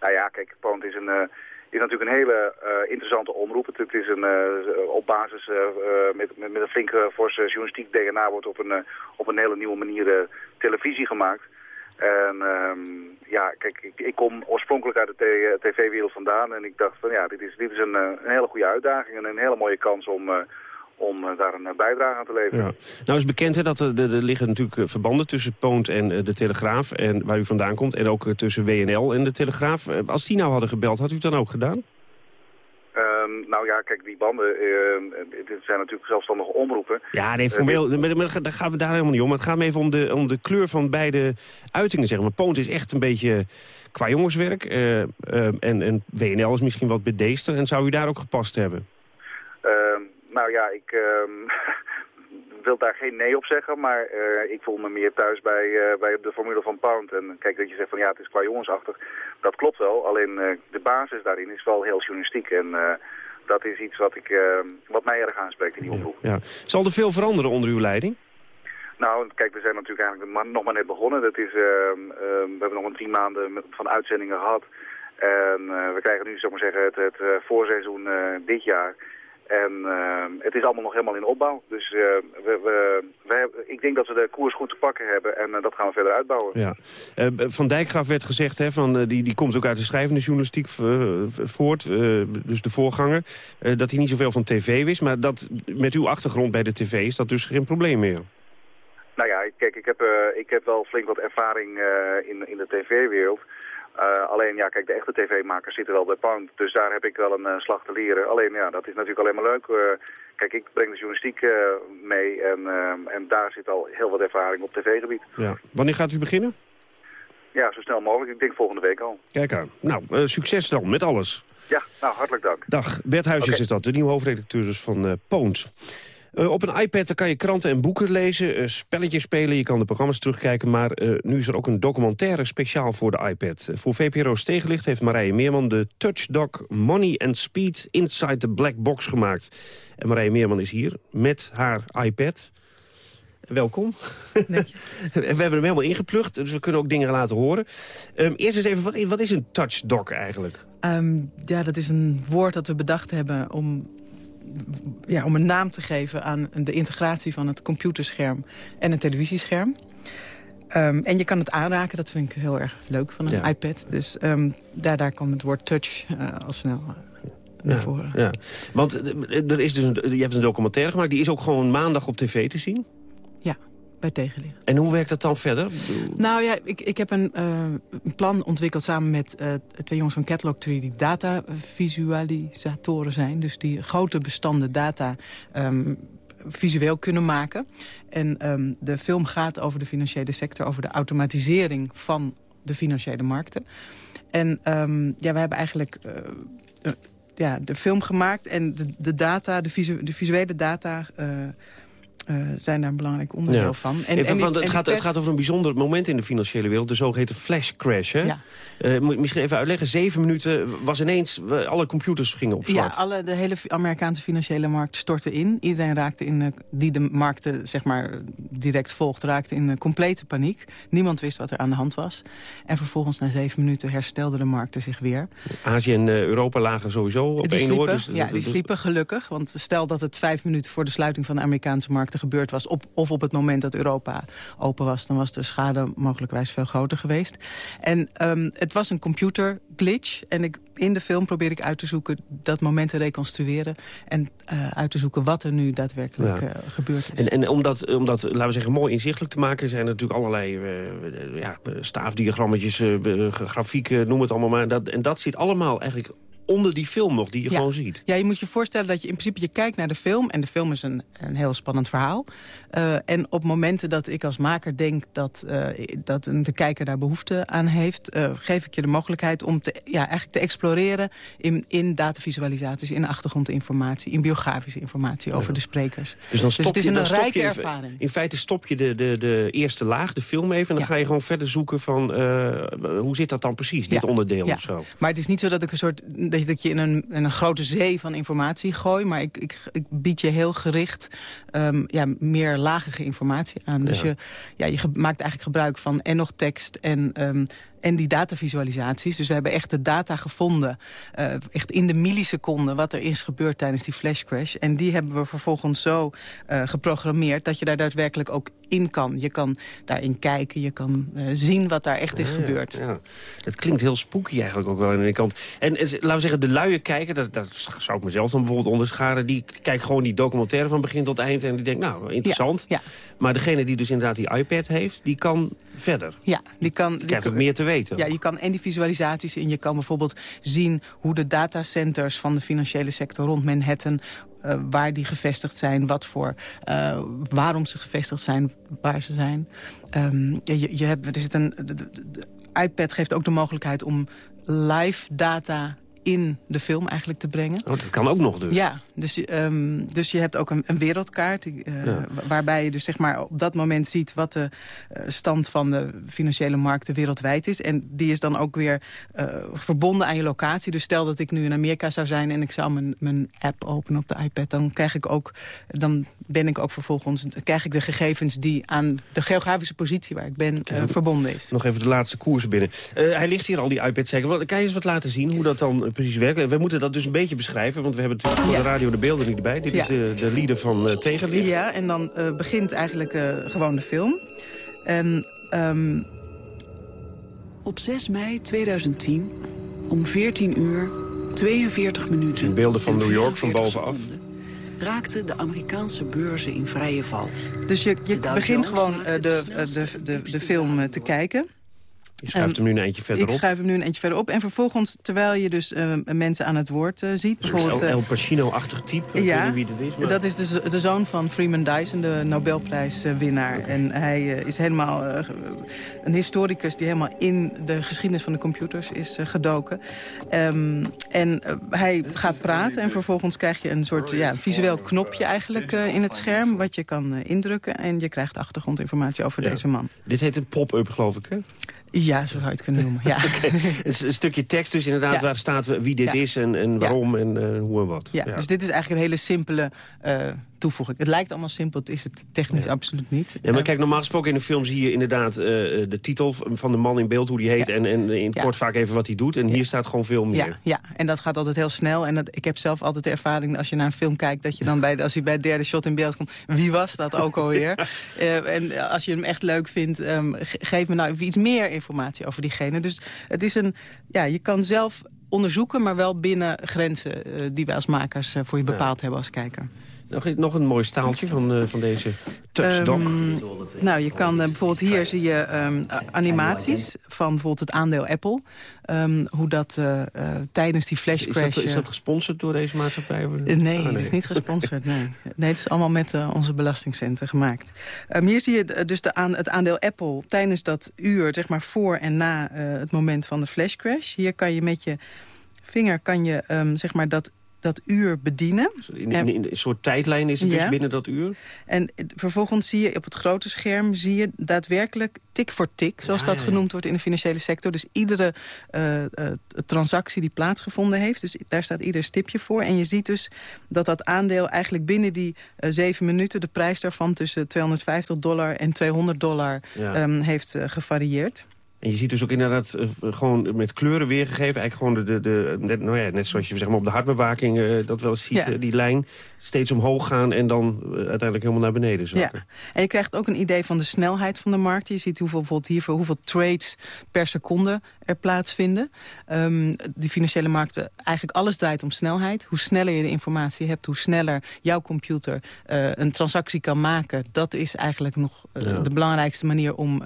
Nou ja, kijk, Poont is, een, is natuurlijk een hele interessante omroep. Het, het is een, op basis met, met, met een flinke forse journalistiek DNA wordt op een, op een hele nieuwe manier televisie gemaakt. En um, ja, kijk, ik, ik, kom oorspronkelijk uit de tv-wereld vandaan en ik dacht van ja, dit is, dit is een, een hele goede uitdaging en een hele mooie kans om, uh, om daar een bijdrage aan te leveren. Ja. Nou is bekend hè, dat er, er liggen natuurlijk verbanden tussen Poont en de Telegraaf en waar u vandaan komt en ook tussen WNL en de Telegraaf. Als die nou hadden gebeld, had u het dan ook gedaan? Um, nou ja, kijk, die banden, uh, dit zijn natuurlijk zelfstandige omroepen. Ja, nee, formeel, uh, maar, maar, daar gaan we daar helemaal niet om. Het gaat me even om de, om de kleur van beide uitingen, zeg maar. Poont is echt een beetje qua jongenswerk. Uh, en, en WNL is misschien wat bedeester. En zou u daar ook gepast hebben? Ehm, nou ja, ik ehm, wil daar geen nee op zeggen. Maar uh, ik voel me meer thuis bij, uh, bij de formule van Pound. En kijk, dat je zegt van ja, het is qua jongensachtig. Dat klopt wel. Alleen uh, de basis daarin is wel heel journalistiek. En dat is iets wat, ik, wat mij erg aanspreekt in die omroep. Ja, ja. Zal er veel veranderen onder uw leiding? Nou, kijk, we zijn natuurlijk eigenlijk nog maar net begonnen. Dat is, ehm, ehm, we hebben nog een tien maanden met- van uitzendingen gehad. En eh, we krijgen nu, zeg maar zeggen, het, het eh, voorseizoen eh, dit jaar. En ehm, het is allemaal nog helemaal in opbouw. Dus eh, we, we, we hebben- ik denk dat we de koers goed te pakken hebben. En eh, dat gaan we verder uitbouwen. Ja. Eh, van Dijkgraaf werd gezegd, hè, van, die, die komt ook uit de schrijvende journalistiek voort, dus de voorganger, dat hij niet zoveel van tv wist. Maar dat, met uw achtergrond bij de tv is dat dus geen probleem meer. Nou ja, kijk, ik heb, ik heb wel flink wat ervaring in, in de tv-wereld. Eh, alleen, ja, kijk, de echte tv-makers zitten wel bij Pound. Dus daar heb ik wel een eh, slag te leren. Alleen, ja, dat is natuurlijk alleen maar leuk. Eh, kijk, ik breng de journalistiek mee en, en daar zit al heel wat ervaring op tv-gebied. Ja. Wanneer gaat u beginnen? Ja, zo snel mogelijk. Ik denk volgende week al. Kijk aan. Nou, succes dan met alles. Ja, nou, hartelijk dank. Dag, Bert is dat, de nieuwe hoofdredacteur dus van eh Eh, op een iPad dan kan je kranten en boeken lezen, eh, spelletjes spelen, je kan de programma's terugkijken. Maar eh, nu is er ook een documentaire speciaal voor de iPad. Voor VPRO's Tegenlicht heeft Marije Meerman de TouchDoc Money and Speed Inside the Black Box gemaakt. En Marije Meerman is hier met haar iPad. Welkom. we hebben hem helemaal ingeplucht, dus we kunnen ook dingen laten horen. Ehm, eerst eens even, wat, wat is een TouchDoc eigenlijk? Ehm, ja, dat is een woord dat we bedacht hebben om, ja, om een naam te geven aan de integratie van het computerscherm en het televisiescherm. Ehm, en je kan het aanraken, dat vind ik heel erg leuk van een Ja. iPad. Dus ehm, daar, daar kwam het woord touch eh, al snel eh, naar Ja, voren. ja. Want eh, er is dus een, je hebt een documentaire gemaakt, die is ook gewoon maandag op tv te zien. Bij. En hoe werkt dat dan verder? Nou ja, ik, ik heb een, eh, een plan ontwikkeld samen met eh, twee jongens van Catalog 3... die data-visualisatoren zijn. Dus die grote bestanden data ehm, visueel kunnen maken. En ehm, de film gaat over de financiële sector... over de automatisering van de financiële markten. En ehm, ja, we hebben eigenlijk... eh, ja, de film gemaakt en de, de data, de, visu- de visuele data... eh, zijn daar een belangrijk onderdeel Ja. van. Van, het, gaat, het gaat over een bijzonder moment in de financiële wereld. De zogeheten flash crash. Hè? Ja. Eh, moet misschien even uitleggen. Zeven minuten was ineens... we- alle computers gingen op Ja, zwart. alle, de hele Amerikaanse financiële markt stortte in. Iedereen raakte in, eh, die de markten zeg maar, direct volgt, raakte in eh, complete paniek. Niemand wist wat er aan de hand was. En vervolgens na zeven minuten herstelden de markten zich weer. Azië en eh, Europa lagen sowieso op die één sliepen, oor. Dus, ja, die dus- sliepen gelukkig. Want stel dat het vijf minuten voor de sluiting van de Amerikaanse gebeurd was... Op, of op het moment dat Europa open was... dan was de schade mogelijkwijs veel groter geweest. En ehm, het was een computer glitch. En ik, in de film probeer ik uit te zoeken dat moment te reconstrueren... en eh, uit te zoeken wat er nu daadwerkelijk Ja. eh, gebeurd is. En, en om, dat, om dat, laten we zeggen, mooi inzichtelijk te maken... zijn er natuurlijk allerlei eh, ja, staafdiagrammetjes, grafieken, noem het allemaal maar. Dat, en dat zit allemaal eigenlijk onder die film nog, die je Ja. gewoon ziet. Ja, je moet je voorstellen dat je in principe je kijkt naar de film... en de film is een, een heel spannend verhaal. Eh, en op momenten dat ik als maker denk dat, eh, dat een- de kijker daar behoefte aan heeft... eh, geef ik je de mogelijkheid om te, ja, eigenlijk te exploreren... in, in datavisualisaties, in achtergrondinformatie... in biografische informatie over de sprekers. Dus, dan stop het is je, een rijke je in, ervaring. In feite stop je de, de, de eerste laag, de film even... en dan Ja. ga je gewoon verder zoeken van... hoe zit dat dan precies, dit onderdeel of zo? Maar het is niet zo dat ik een soort dat je, dat je in, een, in een grote zee van informatie gooi. Maar ik, ik, ik bied je heel gericht ehm, ja, meer lagige informatie aan. Dus Ja. je, ja, je maakt eigenlijk gebruik van en nog tekst en, ehm, en die datavisualisaties. Dus we hebben echt de data gevonden. eh, echt in de milliseconden wat er is gebeurd tijdens die flash crash. En die hebben we vervolgens zo eh, geprogrammeerd dat je daar daadwerkelijk ook in kan. Je kan daarin kijken, je kan eh, zien wat daar echt is Ja, gebeurd. Ja. Het klinkt heel spooky eigenlijk ook wel aan de kant. En, en laten we zeggen, de luie kijker, dat, dat zou ik mezelf dan bijvoorbeeld onderscharen... die kijkt gewoon die documentaire van begin tot eind en die denkt, nou, interessant. Ja, Maar degene die dus inderdaad die iPad heeft, die kan verder. Ja, die kan... Die krijgt ook meer te weten. Ja, je kan en die visualisaties in. Je kan bijvoorbeeld zien hoe de datacenters van de financiële sector rond Manhattan... eh, waar die gevestigd zijn, wat voor, eh, waarom ze gevestigd zijn, waar ze zijn. Ehm, je, hebt, er zit een, de iPad geeft ook de mogelijkheid om live data in de film eigenlijk te brengen. Oh, dat kan ook nog dus. Ja, dus, um, dus je hebt ook een, een wereldkaart... Uh, ja. waarbij je dus zeg maar op dat moment ziet... wat de uh, stand van de financiële markten wereldwijd is. En die is dan ook weer uh, verbonden aan je locatie. Dus stel dat ik nu in Amerika zou zijn... en ik zou mijn, mijn app openen op de iPad... dan krijg ik ook... dan ben ik ook vervolgens... krijg ik de gegevens die aan de geografische positie waar ik ben verbonden is. Nog even de laatste koers binnen. hij ligt hier al, die iPad zeker. Kan je eens wat laten zien hoe dat dan precies werkt? We moeten dat dus een beetje beschrijven... want we hebben voor ja. de radio de beelden niet erbij. Dit ja. is de, de leader van uh, Tegenlicht. Ja, en dan uh, begint eigenlijk uh, gewoon de film. En, um... Op 6 mei 2010, om 14 uur, 42 minuten... Beelden van New York van bovenaf. raakten de Amerikaanse beurzen in vrije val. Dus je, je begint gewoon de, de, de, de film te kijken... Je schuift hem nu een eindje verderop. Ik schuif hem nu een eindje verderop. En vervolgens, terwijl je dus uh, mensen aan het woord uh, ziet... Bijvoorbeeld, El, El Pacino-achtig type, ja, wie dat is. Maar... Dat is de, de zoon van Freeman Dyson, de Nobelprijswinnaar. Okay. En hij uh, is helemaal een historicus die helemaal in de geschiedenis van de computers is gedoken. Um, en hij gaat praten en vervolgens krijg je een soort ja, visueel knopje eigenlijk in het scherm... wat je kan indrukken en je krijgt achtergrondinformatie over ja. deze man. Dit heet een pop-up, geloof ik, hè? Ja, zo zou je het kunnen noemen. Ja. okay. een, stukje tekst dus inderdaad ja. waar staat wie dit ja. is en, en waarom en uh, hoe en wat. Ja, dus dit is eigenlijk een hele simpele uh, toevoeging. Het lijkt allemaal simpel, het is het technisch absoluut niet. Ja, maar kijk, normaal gesproken in de film zie je inderdaad uh, de titel van de man in beeld, hoe die heet... en, en in het kort vaak even wat hij doet. En hier staat gewoon veel meer. Ja, ja. en dat gaat altijd heel snel. En dat, ik heb zelf altijd de ervaring, als je naar een film kijkt... dat je dan bij, als hij bij het derde shot in beeld komt... wie was dat ook alweer? en als je hem echt leuk vindt, um, geef me nou iets meer informatie over diegene. Dus het is een, ja, je kan zelf onderzoeken, maar wel binnen grenzen uh, die wij als makers uh, voor je bepaald ja. hebben als kijker. Nog, nog een mooi staaltje van, uh, van deze touchdock. Um, nou, je kan bijvoorbeeld hier zie je um, animaties van bijvoorbeeld het aandeel Apple. Um, hoe dat tijdens die flash crash... Is dat, is dat gesponsord door deze maatschappij? nee, oh, nee, het is niet gesponsord. nee. nee, het is allemaal met onze belastingcenten gemaakt. hier zie je dus de aan, het aandeel Apple tijdens dat uur, zeg maar voor en na het moment van de flash crash. Hier kan je met je vinger kan je, zeg maar dat dat uur bedienen. In, in, in, een soort tijdlijn is het ja. dus binnen dat uur? En vervolgens zie je op het grote scherm... zie je daadwerkelijk tik voor tik, zoals ja, dat ja. genoemd wordt in de financiële sector. Dus iedere uh, uh, transactie die plaatsgevonden heeft, dus daar staat ieder stipje voor. En je ziet dus dat dat aandeel eigenlijk binnen die uh, zeven minuten... de prijs daarvan tussen 250 dollar en 200 dollar um, heeft gevarieerd. En je ziet dus ook inderdaad uh, gewoon met kleuren weergegeven. Eigenlijk gewoon de, de, de, net, nou ja, net zoals je zeg maar, op de hartbewaking uh, dat wel eens ziet. Ja. Uh, die lijn steeds omhoog gaan en dan uiteindelijk helemaal naar beneden zakken. Ja. En je krijgt ook een idee van de snelheid van de markt. Je ziet hoeveel, bijvoorbeeld hier hoeveel trades per seconde er plaatsvinden. Um, die financiële markten, eigenlijk alles draait om snelheid. Hoe sneller je de informatie hebt, hoe sneller jouw computer een transactie kan maken. Dat is eigenlijk nog ja. de belangrijkste manier om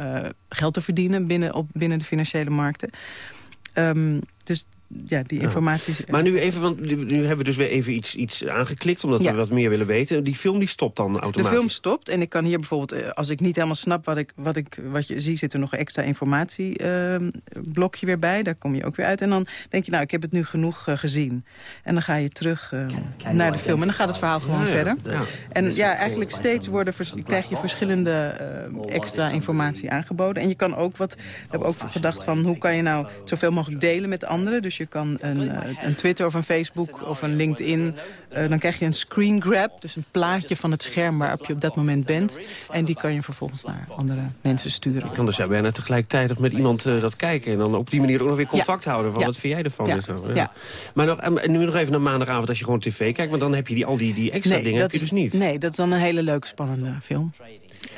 geld te verdienen binnen, op, binnen de financiële markten. Um, dus ja, die informatie... Ja. Maar nu even, want nu hebben we dus weer even iets, iets aangeklikt... omdat ja. we wat meer willen weten. Die film die stopt dan automatisch? De film stopt en ik kan hier bijvoorbeeld... als ik niet helemaal snap wat, ik, wat, ik, wat je zie... zit er nog een extra informatieblokje uh, weer bij. Daar kom je ook weer uit. En dan denk je, nou, ik heb het nu genoeg uh, gezien. En dan ga je terug uh, naar de film. En dan gaat het verhaal gewoon verder. En ja, eigenlijk steeds worden krijg je verschillende extra informatie aangeboden. En je kan ook wat... We hebben ook gedacht van, hoe kan je nou zoveel mogelijk delen met anderen... Dus je kan een, uh, een Twitter of een Facebook of een LinkedIn... Uh, dan krijg je een screen grab, dus een plaatje van het scherm waarop je op dat moment bent. En die kan je vervolgens naar andere mensen sturen. Je kan dus ja, bijna tegelijkertijd met iemand uh, dat kijken... en dan op die manier ook nog weer contact ja. houden van ja. wat vind jij ervan. Ja. En zo. Ja. ja. Maar nog, en nu nog even naar maandagavond als je gewoon tv kijkt... want dan heb je die, al die, die extra nee, dingen dat heb je dus niet. Nee, dat is dan een hele leuke, spannende film.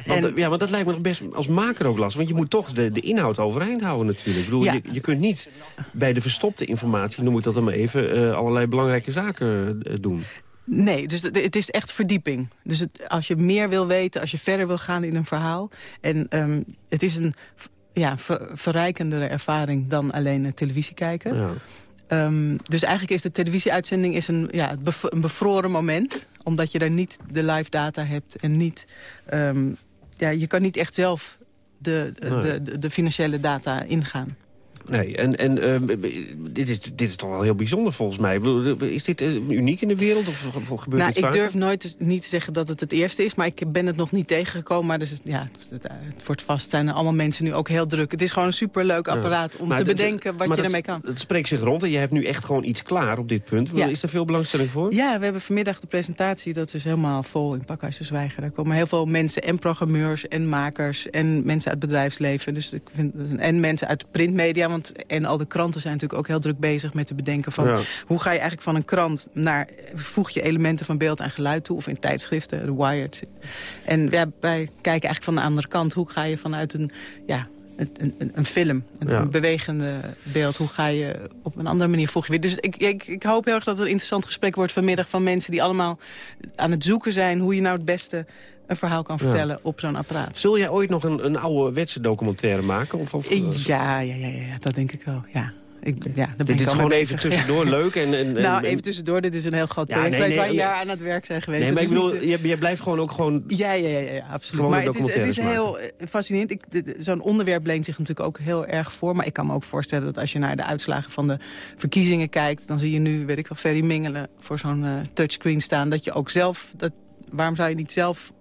Want, en, ja, maar dat lijkt me nog best als maker ook lastig. Want je moet toch de, de inhoud overeind houden natuurlijk. Ik bedoel, ja. je, je kunt niet bij de verstopte informatie, noem ik dat dan maar even... Uh, allerlei belangrijke zaken uh, doen. Nee, dus het is echt verdieping. Dus het, als je meer wil weten, als je verder wil gaan in een verhaal... en um, het is een ja, ver, verrijkendere ervaring dan alleen televisie kijken... Ja. Um, dus eigenlijk is de televisieuitzending is een, ja, een bevroren moment. Omdat je daar niet de live data hebt en niet... Um, ja, je kan niet echt zelf de, de, de, financiële data ingaan. Nee, en, en uh, dit, is, dit is toch wel heel bijzonder volgens mij. Is dit uniek in de wereld of, of gebeurt nou, dit Ik durf nooit niet te zeggen dat het het eerste is, maar ik ben het nog niet tegengekomen. Maar dus, ja, het, het wordt vast, zijn er allemaal mensen nu ook heel druk. Het is gewoon een superleuk apparaat om te bedenken wat je ermee kan. Het spreekt zich rond en je hebt nu echt gewoon iets klaar op dit punt. Ja. Is er veel belangstelling voor? Ja, we hebben vanmiddag de presentatie, dat is helemaal vol in Pakhuis de Zwijger. Daar komen heel veel mensen en programmeurs en makers en mensen uit bedrijfsleven. Dus ik vind, en mensen uit printmedia, want en al de kranten zijn natuurlijk ook heel druk bezig met te bedenken van... hoe ga je eigenlijk van een krant naar... voeg je elementen van beeld en geluid toe, of in tijdschriften, The Wired. En ja, wij kijken eigenlijk van de andere kant, hoe ga je vanuit een... Ja, een, een, een film, een, een, bewegende beeld. Hoe ga je op een andere manier voeg je weer. Dus ik, ik, ik hoop heel erg dat het een interessant gesprek wordt vanmiddag... van mensen die allemaal aan het zoeken zijn... hoe je nou het beste een verhaal kan vertellen op zo'n apparaat. Zul jij ooit nog een, een oude wetse documentaire maken? Of, of, ja, ja, ja, ja, dat denk ik wel, ja. Ik, ja, ben dit ik is gewoon even tussendoor leuk. En, en, nou, even tussendoor. Dit is een heel groot project. Ja, nee, nee, wij een jaar aan het werk zijn geweest. Nee, maar ik bedoel, niet... je, je, blijft gewoon ook gewoon... Ja, ja, ja, ja absoluut. Maar het is, het is heel fascinerend. Zo'n onderwerp leent zich natuurlijk ook heel erg voor. Maar ik kan me ook voorstellen dat als je naar de uitslagen van de verkiezingen kijkt... dan zie je nu, weet ik wel, Ferry Mingelen voor zo'n uh, touchscreen staan. Dat je ook zelf... Dat, waarom zou je niet zelf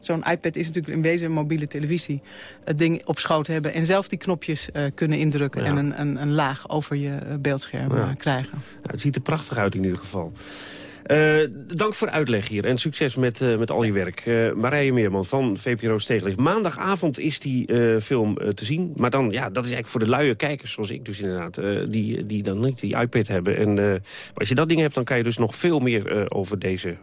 zo'n iPad is natuurlijk in wezen een mobiele televisie. Het ding op schoot hebben en zelf die knopjes uh, kunnen indrukken... en een, een, een, laag over je beeldscherm ja. krijgen. het ziet er prachtig uit in ieder geval. Uh, dank voor uitleg hier en succes met, uh, met al je werk. Uh, Marije Meerman van VPRO Steegelicht. Maandagavond is die film te zien. Maar dan, ja, dat is eigenlijk voor de luie kijkers, zoals ik dus inderdaad... die, die dan niet die iPad hebben. En als je dat ding hebt, dan kan je dus nog veel meer over deze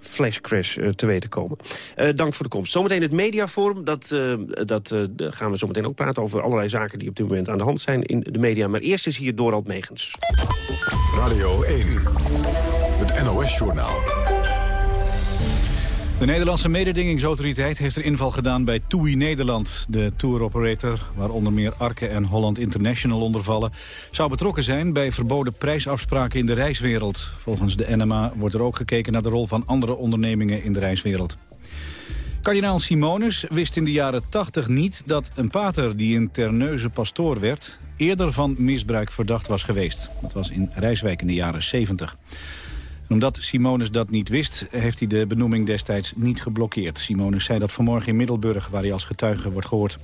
Flash Crash uh, te weten komen. Uh, dank voor de komst. Zometeen het Mediaforum. Dat, uh, dat gaan we zometeen ook praten over allerlei zaken die op dit moment aan de hand zijn in de media. Maar eerst is hier Dorald Megens. Radio 1. Het NOS-journaal. De Nederlandse mededingingsautoriteit heeft er inval gedaan bij TUI Nederland. De touroperator, waar onder meer Arke en Holland International onder vallen... zou betrokken zijn bij verboden prijsafspraken in de reiswereld. Volgens de NMA wordt er ook gekeken naar de rol van andere ondernemingen in de reiswereld. Kardinaal Simonus wist in de jaren 80 niet dat een pater die in Terneuzen pastoor werd... eerder van misbruik verdacht was geweest. Dat was in Rijswijk in de jaren 70 omdat Simonus dat niet wist, heeft hij de benoeming destijds niet geblokkeerd. Simonus zei dat vanmorgen in Middelburg, waar hij als getuige wordt gehoord.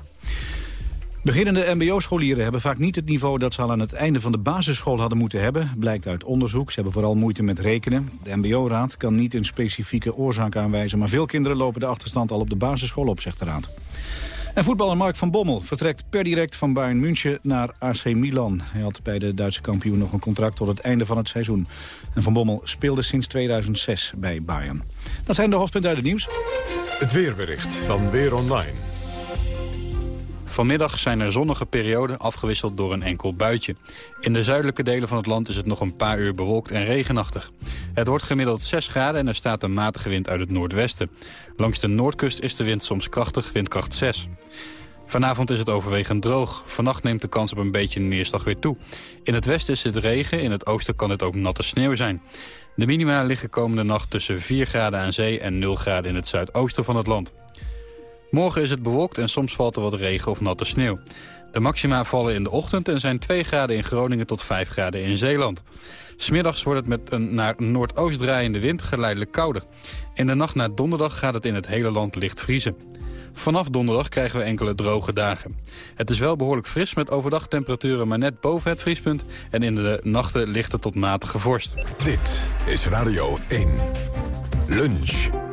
Beginnende mbo-scholieren hebben vaak niet het niveau dat ze al aan het einde van de basisschool hadden moeten hebben. Blijkt uit onderzoek. Ze hebben vooral moeite met rekenen. De mbo-raad kan niet een specifieke oorzaak aanwijzen, maar veel kinderen lopen de achterstand al op de basisschool op, zegt de raad. En voetballer Mark van Bommel vertrekt per direct van Bayern München naar AC Milan. Hij had bij de Duitse kampioen nog een contract tot het einde van het seizoen. En Van Bommel speelde sinds 2006 bij Bayern. Dat zijn de hoofdpunten uit het nieuws. Het weerbericht van Weer Online. Vanmiddag zijn er zonnige perioden afgewisseld door een enkel buitje. In de zuidelijke delen van het land is het nog een paar uur bewolkt en regenachtig. Het wordt gemiddeld 6 graden en er staat een matige wind uit het noordwesten. Langs de noordkust is de wind soms krachtig, windkracht 6. Vanavond is het overwegend droog. Vannacht neemt de kans op een beetje neerslag weer toe. In het westen is het regen, in het oosten kan het ook natte sneeuw zijn. De minima liggen komende nacht tussen 4 graden aan zee en 0 graden in het zuidoosten van het land. Morgen is het bewolkt en soms valt er wat regen of natte sneeuw. De maxima vallen in de ochtend en zijn 2 graden in Groningen tot 5 graden in Zeeland. Smiddags wordt het met een naar noordoost draaiende wind geleidelijk kouder. In de nacht naar donderdag gaat het in het hele land licht vriezen. Vanaf donderdag krijgen we enkele droge dagen. Het is wel behoorlijk fris met overdag temperaturen maar net boven het vriespunt... en in de nachten lichte tot matige vorst. Dit is Radio 1. Lunch.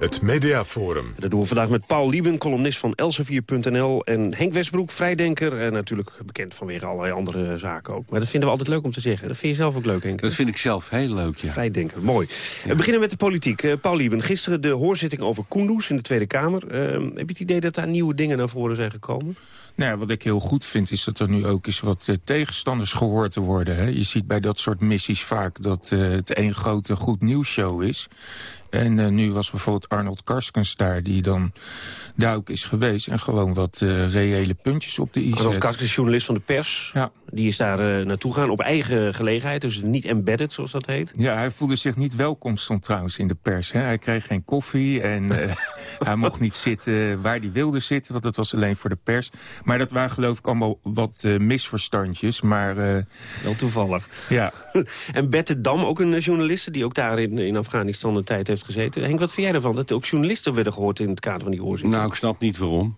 Het Mediaforum. Dat doen we vandaag met Paul Lieben, columnist van Elsevier.nl... en Henk Westbroek, vrijdenker en natuurlijk bekend vanwege allerlei andere zaken ook. Maar dat vinden we altijd leuk om te zeggen. Dat vind je zelf ook leuk, Henk? Dat vind ik zelf heel leuk, ja. Vrijdenker, mooi. We beginnen met de politiek. Uh, Paul Lieben, gisteren de hoorzitting over Kunduz in de Tweede Kamer. Uh, heb je het idee dat daar nieuwe dingen naar voren zijn gekomen? Nou, wat ik heel goed vind is dat er nu ook eens wat uh, tegenstanders gehoord te worden. Hè? Je ziet bij dat soort missies vaak dat uh, het één grote goed nieuws show is. En uh, nu was bijvoorbeeld Arnold Karskens daar... die dan ook is geweest en gewoon wat uh, reële puntjes op de i Arnold Karskens, journalist van de pers. Ja. Die is daar uh, naartoe gaan op eigen gelegenheid, dus niet embedded, zoals dat heet. Ja, hij voelde zich niet welkom stond trouwens in de pers. Hè. Hij kreeg geen koffie en hij mocht niet zitten waar hij wilde zitten... want dat was alleen voor de pers. Maar dat waren geloof ik allemaal wat misverstandjes. Maar, Wel toevallig. Ja. en Bette Dam, ook een journaliste die ook daar in, in Afghanistan een tijd heeft gezeten. Henk, wat vind jij ervan? Dat ook journalisten werden gehoord in het kader van die hoorzitting? Nou, ik snap niet waarom.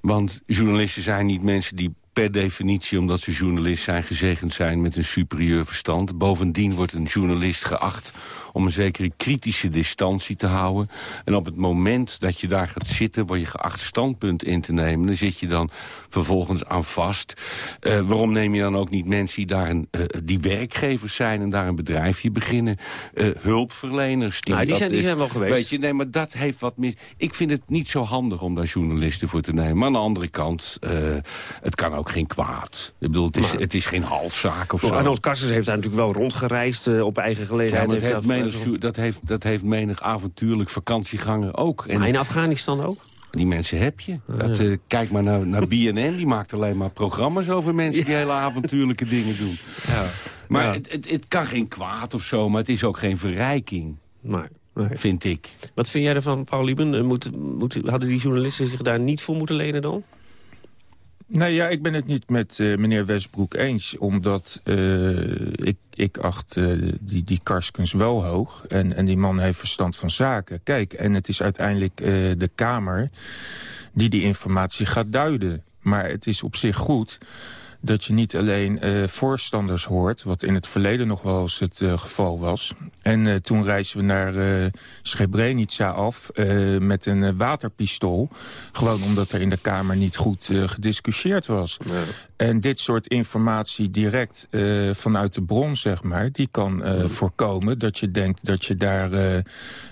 Want journalisten zijn niet mensen die per definitie, omdat ze journalist zijn... gezegend zijn met een superieur verstand. Bovendien wordt een journalist geacht om een zekere kritische distantie te houden. En op het moment dat je daar gaat zitten... word je geacht standpunt in te nemen. Dan zit je dan vervolgens aan vast. Uh, waarom neem je dan ook niet mensen die, daar een, uh, die werkgevers zijn... en daar een bedrijfje beginnen? Uh, hulpverleners. Die, nou, die, zijn, die zijn wel geweest. Weet je, nee, maar dat heeft wat mis... Ik vind het niet zo handig om daar journalisten voor te nemen. Maar aan de andere kant, het kan ook geen kwaad. Ik bedoel, het is, het is geen halszaak of zo. Arnold Kassers heeft daar natuurlijk wel rondgereisd op eigen gelegenheid. Ja, heeft dat, menig, dat, heeft, dat heeft menig avontuurlijk vakantieganger ook. En, maar in Afghanistan ook? Die mensen heb je. Dat, uh, kijk maar naar, naar BNN, die maakt alleen maar programma's over mensen die hele avontuurlijke dingen doen. Ja. Maar ja. Het, het, het, kan geen kwaad of zo, maar het is ook geen verrijking. Maar, nee. Vind ik. Wat vind jij ervan, Paul Lieben? Moet, moet, hadden die journalisten zich daar niet voor moeten lenen dan? Nou ja, ik ben het niet met uh, meneer Westbroek eens. Omdat uh, ik, ik acht uh, die, die Karskens wel hoog. En, en die man heeft verstand van zaken. Kijk, en het is uiteindelijk de Kamer die die informatie gaat duiden. Maar het is op zich goed dat je niet alleen uh, voorstanders hoort... wat in het verleden nog wel eens het uh, geval was. En uh, toen reisden we naar Srebrenica af met een waterpistool. Gewoon omdat er in de Kamer niet goed gediscussieerd was. En dit soort informatie direct vanuit de bron, zeg maar... die kan voorkomen dat je denkt dat je daar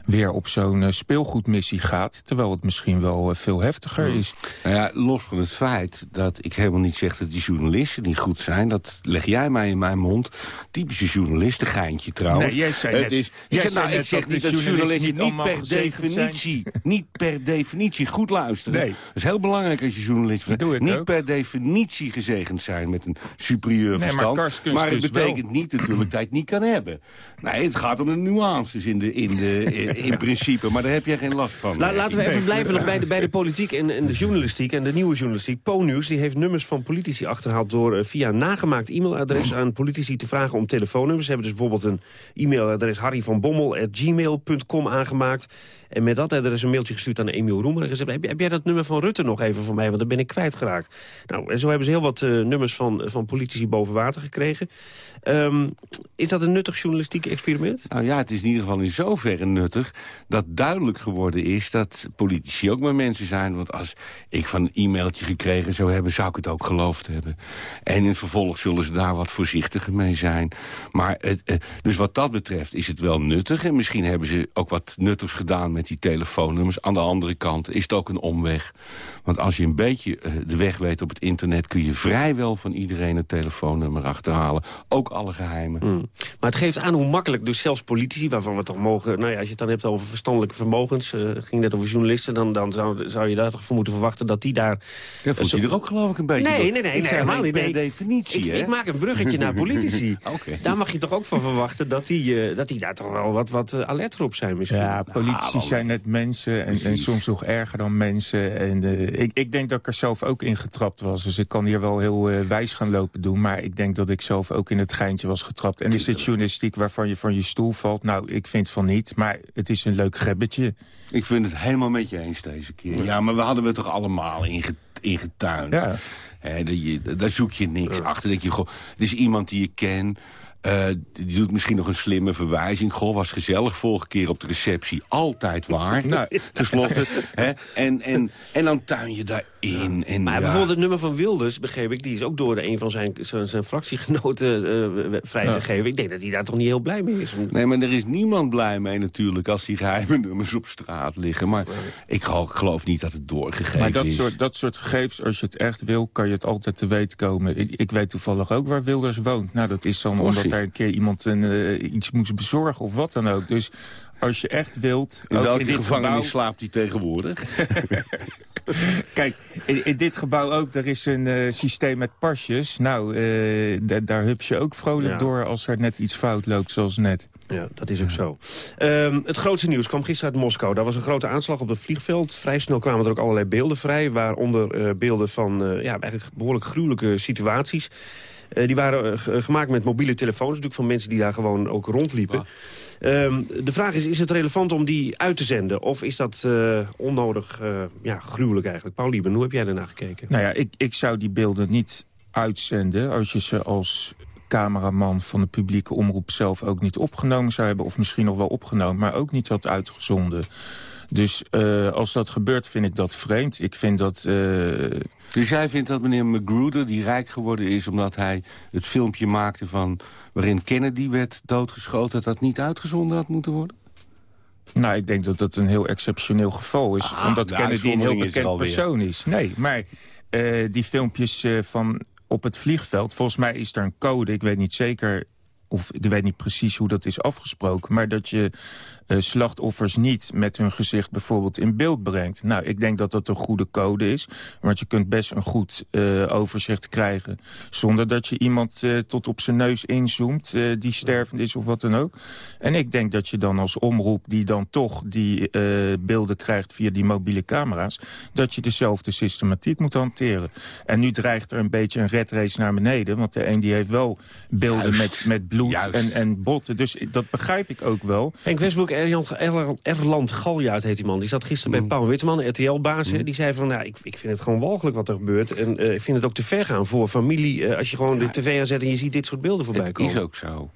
weer op zo'n speelgoedmissie gaat... terwijl het misschien wel veel heftiger is. Nou ja, los van het feit dat ik helemaal niet zeg dat die journalisten journalisten niet goed zijn. Dat leg jij mij in mijn mond. Typische journalistengeintje trouwens. Nee, jij zei het net, is, jij zeg, nou, ik zeg dat niet dat journalisten niet niet per definitie, niet per definitie goed luisteren. Nee. Dat is heel belangrijk als je journalist bent. Niet ook. per definitie gezegend zijn met een superieur Nee, maar verstand. Karskens maar het dus betekent wel. niet natuurlijk dat je het niet kan hebben. Nee, het gaat om de nuances in, de, in, de, in, in principe. Maar daar heb jij geen last van. La, laten we even blijven nog bij de, bij de politiek en, en de journalistiek en de nieuwe journalistiek. Po-nieuws die heeft nummers van politici achterhaald door uh, via nagemaakt e-mailadres aan politici te vragen om telefoonnummers. Ze hebben dus bijvoorbeeld een e-mailadres harryvanbommel.gmail.com aangemaakt. En met dat adres een mailtje gestuurd aan Emiel Roemer. En gezegd, heb, heb jij dat nummer van Rutte nog even voor mij? Want dan ben ik kwijtgeraakt. Nou, en zo hebben ze heel wat uh, nummers van, van politici boven water gekregen. Um, is dat een nuttig journalistiek experiment? Nou ja, het is in ieder geval in zoverre nuttig... dat duidelijk geworden is dat politici ook maar mensen zijn. Want als ik van een e-mailtje gekregen zou hebben... zou ik het ook geloofd hebben. En in vervolg zullen ze daar wat voorzichtiger mee zijn. Maar uh, dus wat dat betreft is het wel nuttig. En misschien hebben ze ook wat nuttigs gedaan met die telefoonnummers. Aan de andere kant is het ook een omweg. Want als je een beetje uh, de weg weet op het internet... kun je vrijwel van iedereen het telefoonnummer achterhalen. Ook alle geheimen. Mm. Maar het geeft aan hoe makkelijk dus zelfs politici... waarvan we toch mogen... Nou ja, als je het dan hebt over verstandelijke vermogens... Uh, ging net over journalisten... dan, dan zou, zou je daar toch voor moeten verwachten dat die daar... Ja, voelt je er ook geloof ik een beetje Nee, nee, nee. nee, nee helemaal niet. per definitie, ik, hè? ik maak een bruggetje naar politici. Daar mag je toch ook van verwachten dat die, uh, dat die daar toch wel wat, wat uh, alerter op zijn misschien. Ja, politici Nou, zijn net mensen en, en soms nog erger dan mensen. En, uh, ik, ik denk dat ik er zelf ook in getrapt was. Dus ik kan hier wel heel uh, wijs gaan lopen doen. Maar ik denk dat ik zelf ook in het geintje was getrapt. En is het journalistiek waarvan je van je stoel valt? Nou, ik vind van niet. Maar het is een leuk grebbetje. Ik vind het helemaal met je eens deze keer. Ja, maar we hadden we toch allemaal inge ingetuind. Ja. He, dat, daar zoek je niks achter. Denk je, goh, het is iemand die je kent. Uh, die doet misschien nog een slimme verwijzing. Goh, was gezellig vorige keer op de receptie. Altijd waar, nou, tenslotte. Hè? En, en, en dan tuin je En, Maar ja. bijvoorbeeld het nummer van Wilders, begreep ik... die is ook door een van zijn, zijn, zijn fractiegenoten uh, vrijgegeven. Ja. Ik denk dat hij daar toch niet heel blij mee is. Nee, maar er is niemand blij mee natuurlijk... als die geheime nummers op straat liggen. Maar ik geloof niet dat het doorgegeven maar dat is. Soort, dat soort gegevens, als je het echt wil... kan je het altijd te weten komen. Ik, ik weet toevallig ook waar Wilders woont. Nou, dat is dan omdat daar een keer iemand een, uh, iets moest bezorgen of wat dan ook. Dus als je echt wilt... In welke in dit gevangenis gebouw... slaapt hij tegenwoordig? Kijk, in, in, dit gebouw ook, er is een uh, systeem met pasjes. Nou, uh, daar hup je ook vrolijk ja. door als er net iets fout loopt, zoals net. Ja, dat is ook zo. Um, het grootste nieuws kwam gisteren uit Moskou. Daar was een grote aanslag op het vliegveld. Vrij snel kwamen er ook allerlei beelden vrij. Waaronder uh, beelden van ja, eigenlijk behoorlijk gruwelijke situaties. Uh, die waren uh, gemaakt met mobiele telefoons. Natuurlijk van mensen die daar gewoon ook rondliepen. Um, de vraag is, is het relevant om die uit te zenden? Of is dat uh, onnodig ja, gruwelijk eigenlijk? Paul Lieben, hoe heb jij daarnaar gekeken? Nou ja, ik, ik zou die beelden niet uitzenden... als je ze als cameraman van de publieke omroep zelf ook niet opgenomen zou hebben... of misschien nog wel opgenomen, maar ook niet had uitgezonden. Dus uh, als dat gebeurt, vind ik dat vreemd. Ik vind dat... Uh... Dus jij vindt dat meneer Magruder, die rijk geworden is... omdat hij het filmpje maakte van waarin Kennedy werd doodgeschoten... dat dat niet uitgezonden had moeten worden? Nou, ik denk dat dat een heel exceptioneel geval is. Ah, omdat Kennedy een heel bekend persoon is. Nee, maar uh, die filmpjes van op het vliegveld... volgens mij is er een code, ik weet niet zeker of ik weet niet precies hoe dat is afgesproken... maar dat je uh, slachtoffers niet met hun gezicht bijvoorbeeld in beeld brengt. Nou, ik denk dat dat een goede code is. Want je kunt best een goed uh, overzicht krijgen... zonder dat je iemand uh, tot op zijn neus inzoomt die stervend is of wat dan ook. En ik denk dat je dan als omroep die dan toch die beelden krijgt... via die mobiele camera's, dat je dezelfde systematiek moet hanteren. En nu dreigt er een beetje een red race naar beneden... want de een die heeft wel beelden met, met bloed en, en botten. Dus dat begrijp ik ook wel. Henk Westbroek Erland Galjaard heet die man. Die zat gisteren bij mm. Paul Witteman, RTL-baas. Mm. Die zei van, nou, ik, ik vind het gewoon walgelijk wat er gebeurt. En uh, ik vind het ook te ver gaan voor familie. Uh, als je gewoon ja. de tv aanzet en je ziet dit soort beelden voorbij komen. Het is ook zo.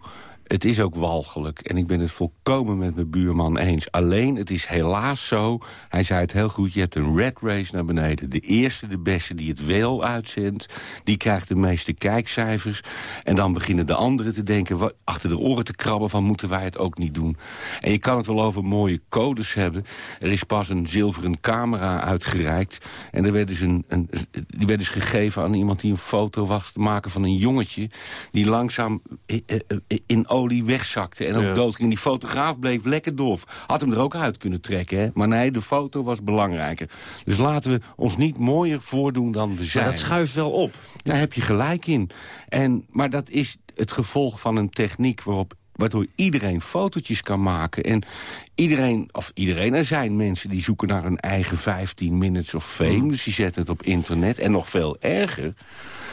Het is ook walgelijk. En ik ben het volkomen met mijn buurman eens. Alleen, het is helaas zo, hij zei het heel goed... je hebt een red race naar beneden. De eerste, de beste die het wel uitzendt... die krijgt de meeste kijkcijfers. En dan beginnen de anderen te denken... achter de oren te krabben van moeten wij het ook niet doen. En je kan het wel over mooie codes hebben. Er is pas een zilveren camera uitgereikt. En er werd dus een, die werd dus gegeven aan iemand die een foto was te maken van een jongetje... die langzaam in olie wegzakte en ook ja. dood ging. Die fotograaf bleef lekker doof. Had hem er ook uit kunnen trekken, hè? Maar nee, de foto was belangrijker. Dus laten we ons niet mooier voordoen dan we zijn. Maar dat schuift wel op. Daar heb je gelijk in. En, maar dat is het gevolg van een techniek waarop waardoor iedereen fotootjes kan maken. En iedereen, of iedereen, er zijn mensen die zoeken naar hun eigen 15 minutes of fame. Mm. Dus die zetten het op internet. En nog veel erger,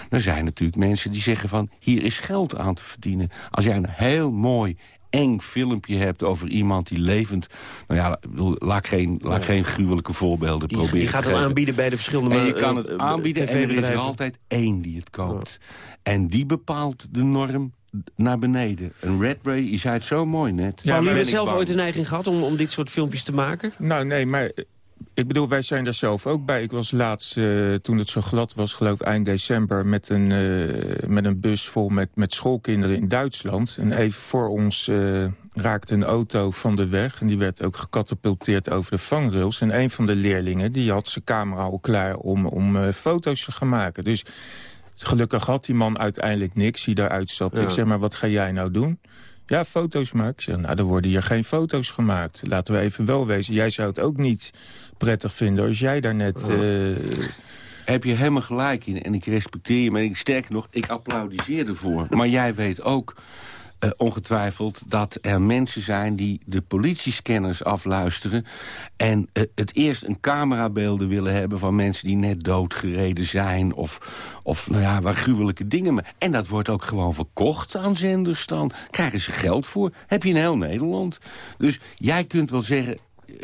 er zijn natuurlijk mensen die zeggen van... hier is geld aan te verdienen. Als jij een heel mooi eng filmpje hebt over iemand die levend... Nou ja, laat geen, laat geen gruwelijke voorbeelden die, proberen Je gaat het aanbieden bij de verschillende... En je kan het uh, aanbieden en er is er altijd één die het koopt. En die bepaalt de norm naar beneden. Een Red Ray, je zei het zo mooi net. Ja, maar je zelf bang. ooit de neiging gehad om, om dit soort filmpjes te maken? Nou, nee, maar ik bedoel, wij zijn er zelf ook bij. Ik was laatst, uh, toen het zo glad was, geloof eind december... met een, uh, met een bus vol met, met schoolkinderen in Duitsland. En even voor ons uh, raakte een auto van de weg. En die werd ook gecatapulteerd over de vangrails. En een van de leerlingen die had zijn camera al klaar om, om foto's te gaan maken. Dus gelukkig had die man uiteindelijk niks die daar uitstapte. Ja. Ik zeg maar, wat ga jij nou doen? Ja, foto's maken. Ik zeg, nou, er worden hier geen foto's gemaakt. Laten we even wel wezen. Jij zou het ook niet prettig vinden als jij daar net... Oh. Uh... Heb je helemaal gelijk in. En ik respecteer je. Maar ik, sterker nog, ik applaudiseer ervoor. Maar jij weet ook... Uh, ongetwijfeld dat er mensen zijn die de politiescanners afluisteren... en uh, het eerst een camerabeelden willen hebben van mensen die net doodgereden zijn... of, of nou ja, waar gruwelijke dingen... En dat wordt ook gewoon verkocht aan zenders dan. Krijgen ze geld voor. Heb je in heel Nederland. Dus jij kunt wel zeggen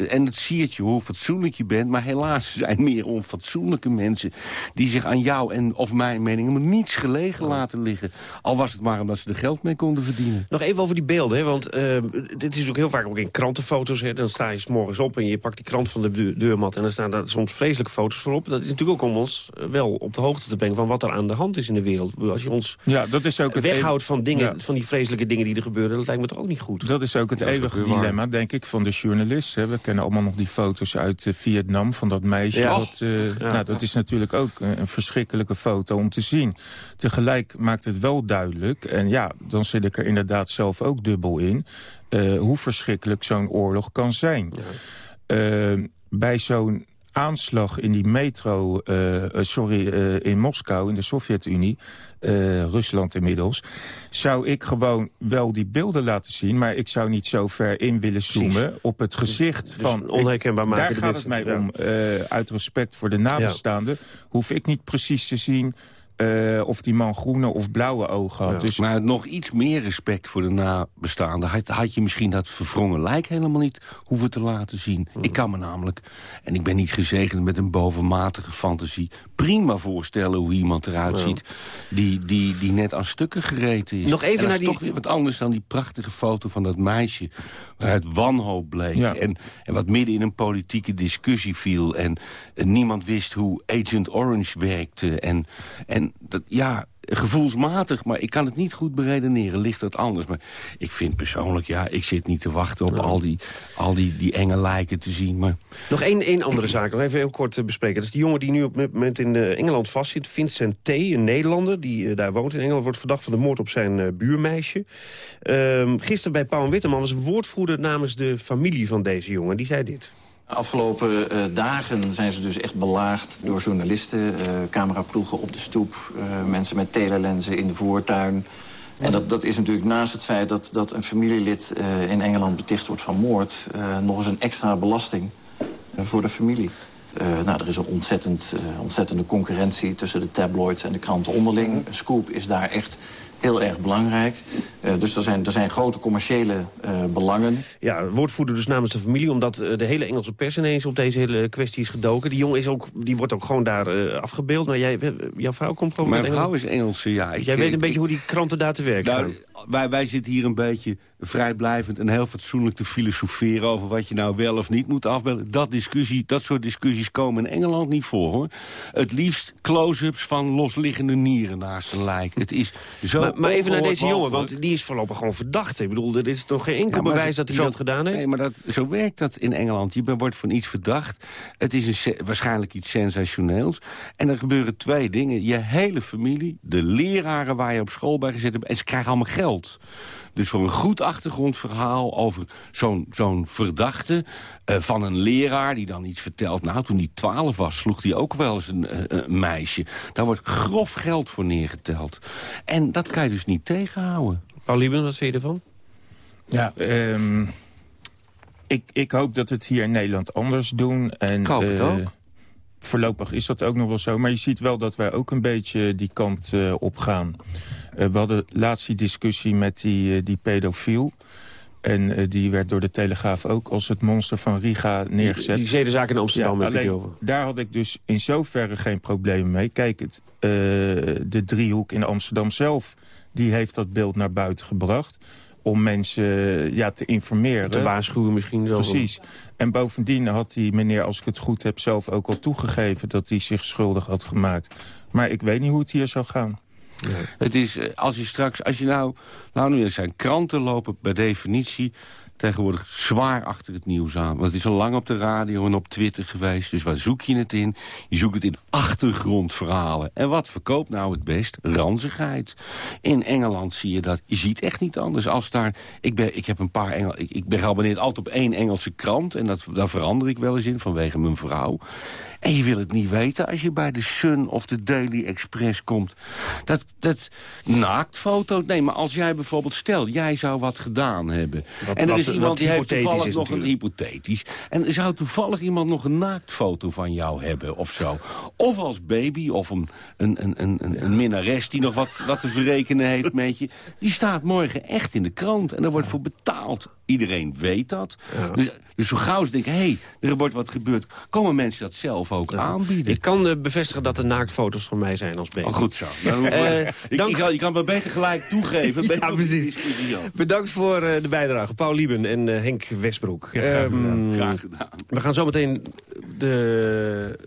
en het siert je hoe fatsoenlijk je bent... maar helaas zijn meer onfatsoenlijke mensen... die zich aan jou en of mijn mening niets gelegen laten liggen. Al was het maar omdat ze er geld mee konden verdienen. Nog even over die beelden, hè, want uh, dit is ook heel vaak ook in krantenfoto's. Hè, dan sta je s morgens op en je pakt die krant van de deurmat... en dan staan daar soms vreselijke foto's voorop. Dat is natuurlijk ook om ons wel op de hoogte te brengen... van wat er aan de hand is in de wereld. Als je ons ja, dat is ook weghoudt van, dingen, ja. van die vreselijke dingen die er gebeuren... dat lijkt me toch ook niet goed. Dat is ook het eeuwige dilemma, denk ik, van de journalist. Hè. We kennen allemaal nog die foto's uit uh, Vietnam van dat meisje. Ja. Dat, uh, ja. nou, dat is natuurlijk ook een, een, verschrikkelijke foto om te zien. Tegelijk maakt het wel duidelijk, en ja, dan zit ik er inderdaad zelf ook dubbel in... Uh, hoe verschrikkelijk zo'n oorlog kan zijn. Ja. bij zo'n aanslag in die metro, uh, sorry, uh, in Moskou, in de Sovjet-Unie, uh, Rusland inmiddels, zou ik gewoon wel die beelden laten zien, maar ik zou niet zo ver in willen zoomen op het gezicht dus van... onherkenbaar maken. Daar gaat het mij ja. om, uit respect voor de nabestaanden, ja. hoef ik niet precies te zien uh, of die man groene of blauwe ogen had. Ja. Dus... Maar nog iets meer respect voor de nabestaanden. Had, had je misschien dat verwrongen lijk helemaal niet hoeven te laten zien. Mm. Ik kan me namelijk, en ik ben niet gezegend met een bovenmatige fantasie... prima voorstellen hoe iemand eruit ja. ziet die, die, die net aan stukken gereten is. Nog even en naar die... toch weer wat anders dan die prachtige foto van dat meisje... waaruit wanhoop bleek ja. en, en wat midden in een politieke discussie viel... en, en niemand wist hoe Agent Orange werkte en... en dat, ja, gevoelsmatig, maar ik kan het niet goed beredeneren. Ligt dat anders? Maar ik vind persoonlijk, ja, ik zit niet te wachten op ja. al, die, al die, die enge lijken te zien. Maar... Nog één, één andere zaak, nog even heel kort te bespreken. Dat is die jongen die nu op dit moment in uh, Engeland vastzit. Vincent T., een Nederlander, die uh, daar woont in Engeland... wordt verdacht van de moord op zijn buurmeisje. Uh, gisteren bij Paul Witteman was woordvoerder namens de familie van deze jongen. Die zei dit. Afgelopen uh, dagen zijn ze dus echt belaagd door journalisten. Uh, op de stoep, uh, mensen met telelenzen in de voortuin. En dat, dat is natuurlijk naast het feit dat, dat een familielid in Engeland beticht wordt van moord... nog eens een extra belasting voor de familie. nou, er is een ontzettend, ontzettende concurrentie tussen de tabloids en de kranten onderling. Scoop is daar echt heel erg belangrijk. Uh, dus er zijn, er zijn grote commerciële uh, belangen. Ja, woordvoerder dus namens de familie... omdat uh, de hele Engelse pers ineens op deze hele kwestie is gedoken. Die jongen is ook, die wordt ook gewoon daar afgebeeld. Maar jij, jouw vrouw komt gewoon Mijn vrouw is Engelse, ja. Ik, jij weet een beetje hoe die kranten daar te werk nou, gaan. Wij, wij zitten hier een beetje vrijblijvend en heel fatsoenlijk te filosoferen... over wat je nou wel of niet moet afbeelden. Dat, discussie, dat soort discussies komen in Engeland niet voor, hoor. Het liefst close-ups van losliggende nieren naast een lijk. Het is zo maar, maar even naar deze jongen, want die is voorlopig gewoon verdacht. Ik bedoel, er is toch geen enkel ja, bewijs dat hij zo, dat gedaan heeft? Nee, maar dat, zo werkt dat in Engeland. Je wordt van iets verdacht. Het is een, waarschijnlijk iets sensationeels. En er gebeuren twee dingen. Je hele familie, de leraren waar je op school bij gezet hebt... en ze krijgen allemaal geld. Dus voor een goed achtergrondverhaal over zo'n zo'n verdachte... Uh, van een leraar die dan iets vertelt. Nou, toen hij twaalf was, sloeg hij ook wel eens een, uh, een, meisje. Daar wordt grof geld voor neergeteld. En dat kan je dus niet tegenhouden. Paul Lieben, wat vind je ervan? Ja, um, ik, ik hoop dat we het hier in Nederland anders doen. En, ik hoop het uh, ook. Voorlopig is dat ook nog wel zo. Maar je ziet wel dat wij ook een beetje die kant uh, op gaan. Uh, we hadden laatst die discussie met die, uh, die pedofiel. En uh, die werd door de Telegraaf ook als het monster van Riga neergezet. Die, die zedenzaak in Amsterdam ja, ik over. Daar had ik dus in zoverre geen problemen mee. Kijk, het, de driehoek in Amsterdam zelf... die heeft dat beeld naar buiten gebracht om mensen ja, te informeren. Te waarschuwen misschien zo. Precies. En bovendien had die meneer, als ik het goed heb, zelf ook al toegegeven... dat hij zich schuldig had gemaakt. Maar ik weet niet hoe het hier zou gaan. Het is, als je straks, als je nou, nou nu zijn kranten lopen per definitie tegenwoordig zwaar achter het nieuws aan. Want het is al lang op de radio en op Twitter geweest. Dus waar zoek je het in? Je zoekt het in achtergrondverhalen. En wat verkoopt nou het best? Ranzigheid. In Engeland zie je dat. Je ziet echt niet anders. Als daar, ik, ben, ik heb een paar Engel, ik, ik ben geabonneerd altijd op één Engelse krant. En dat, daar verander ik wel eens in vanwege mijn vrouw. En je wil het niet weten als je bij de Sun of de Daily Express komt. Dat, dat naaktfoto. Nee, maar als jij bijvoorbeeld, stel, jij zou wat gedaan hebben. Wat, en er is iemand die heeft toevallig nog een hypothetisch. En zou toevallig iemand nog een naaktfoto van jou hebben of zo. Of als baby, of een, een, een, een, een, een minnares die nog wat, wat te verrekenen heeft met je. Die staat morgen echt in de krant. En daar wordt voor betaald. Iedereen weet dat. Ja. Dus, dus zo gauw ze denken, hé, hey, er wordt wat gebeurd. Komen mensen dat zelf ook ja. aanbieden. Ik kan uh, bevestigen dat er naaktfoto's van mij zijn als baby. Oh, goed zo. Dan uh, ik, dank... ik, kan, je kan me beter gelijk toegeven. ja, precies. Bedankt voor uh, de bijdrage. Paul Lieben en Henk Westbroek. Ja, graag, gedaan. Um, graag gedaan. We gaan zo meteen de...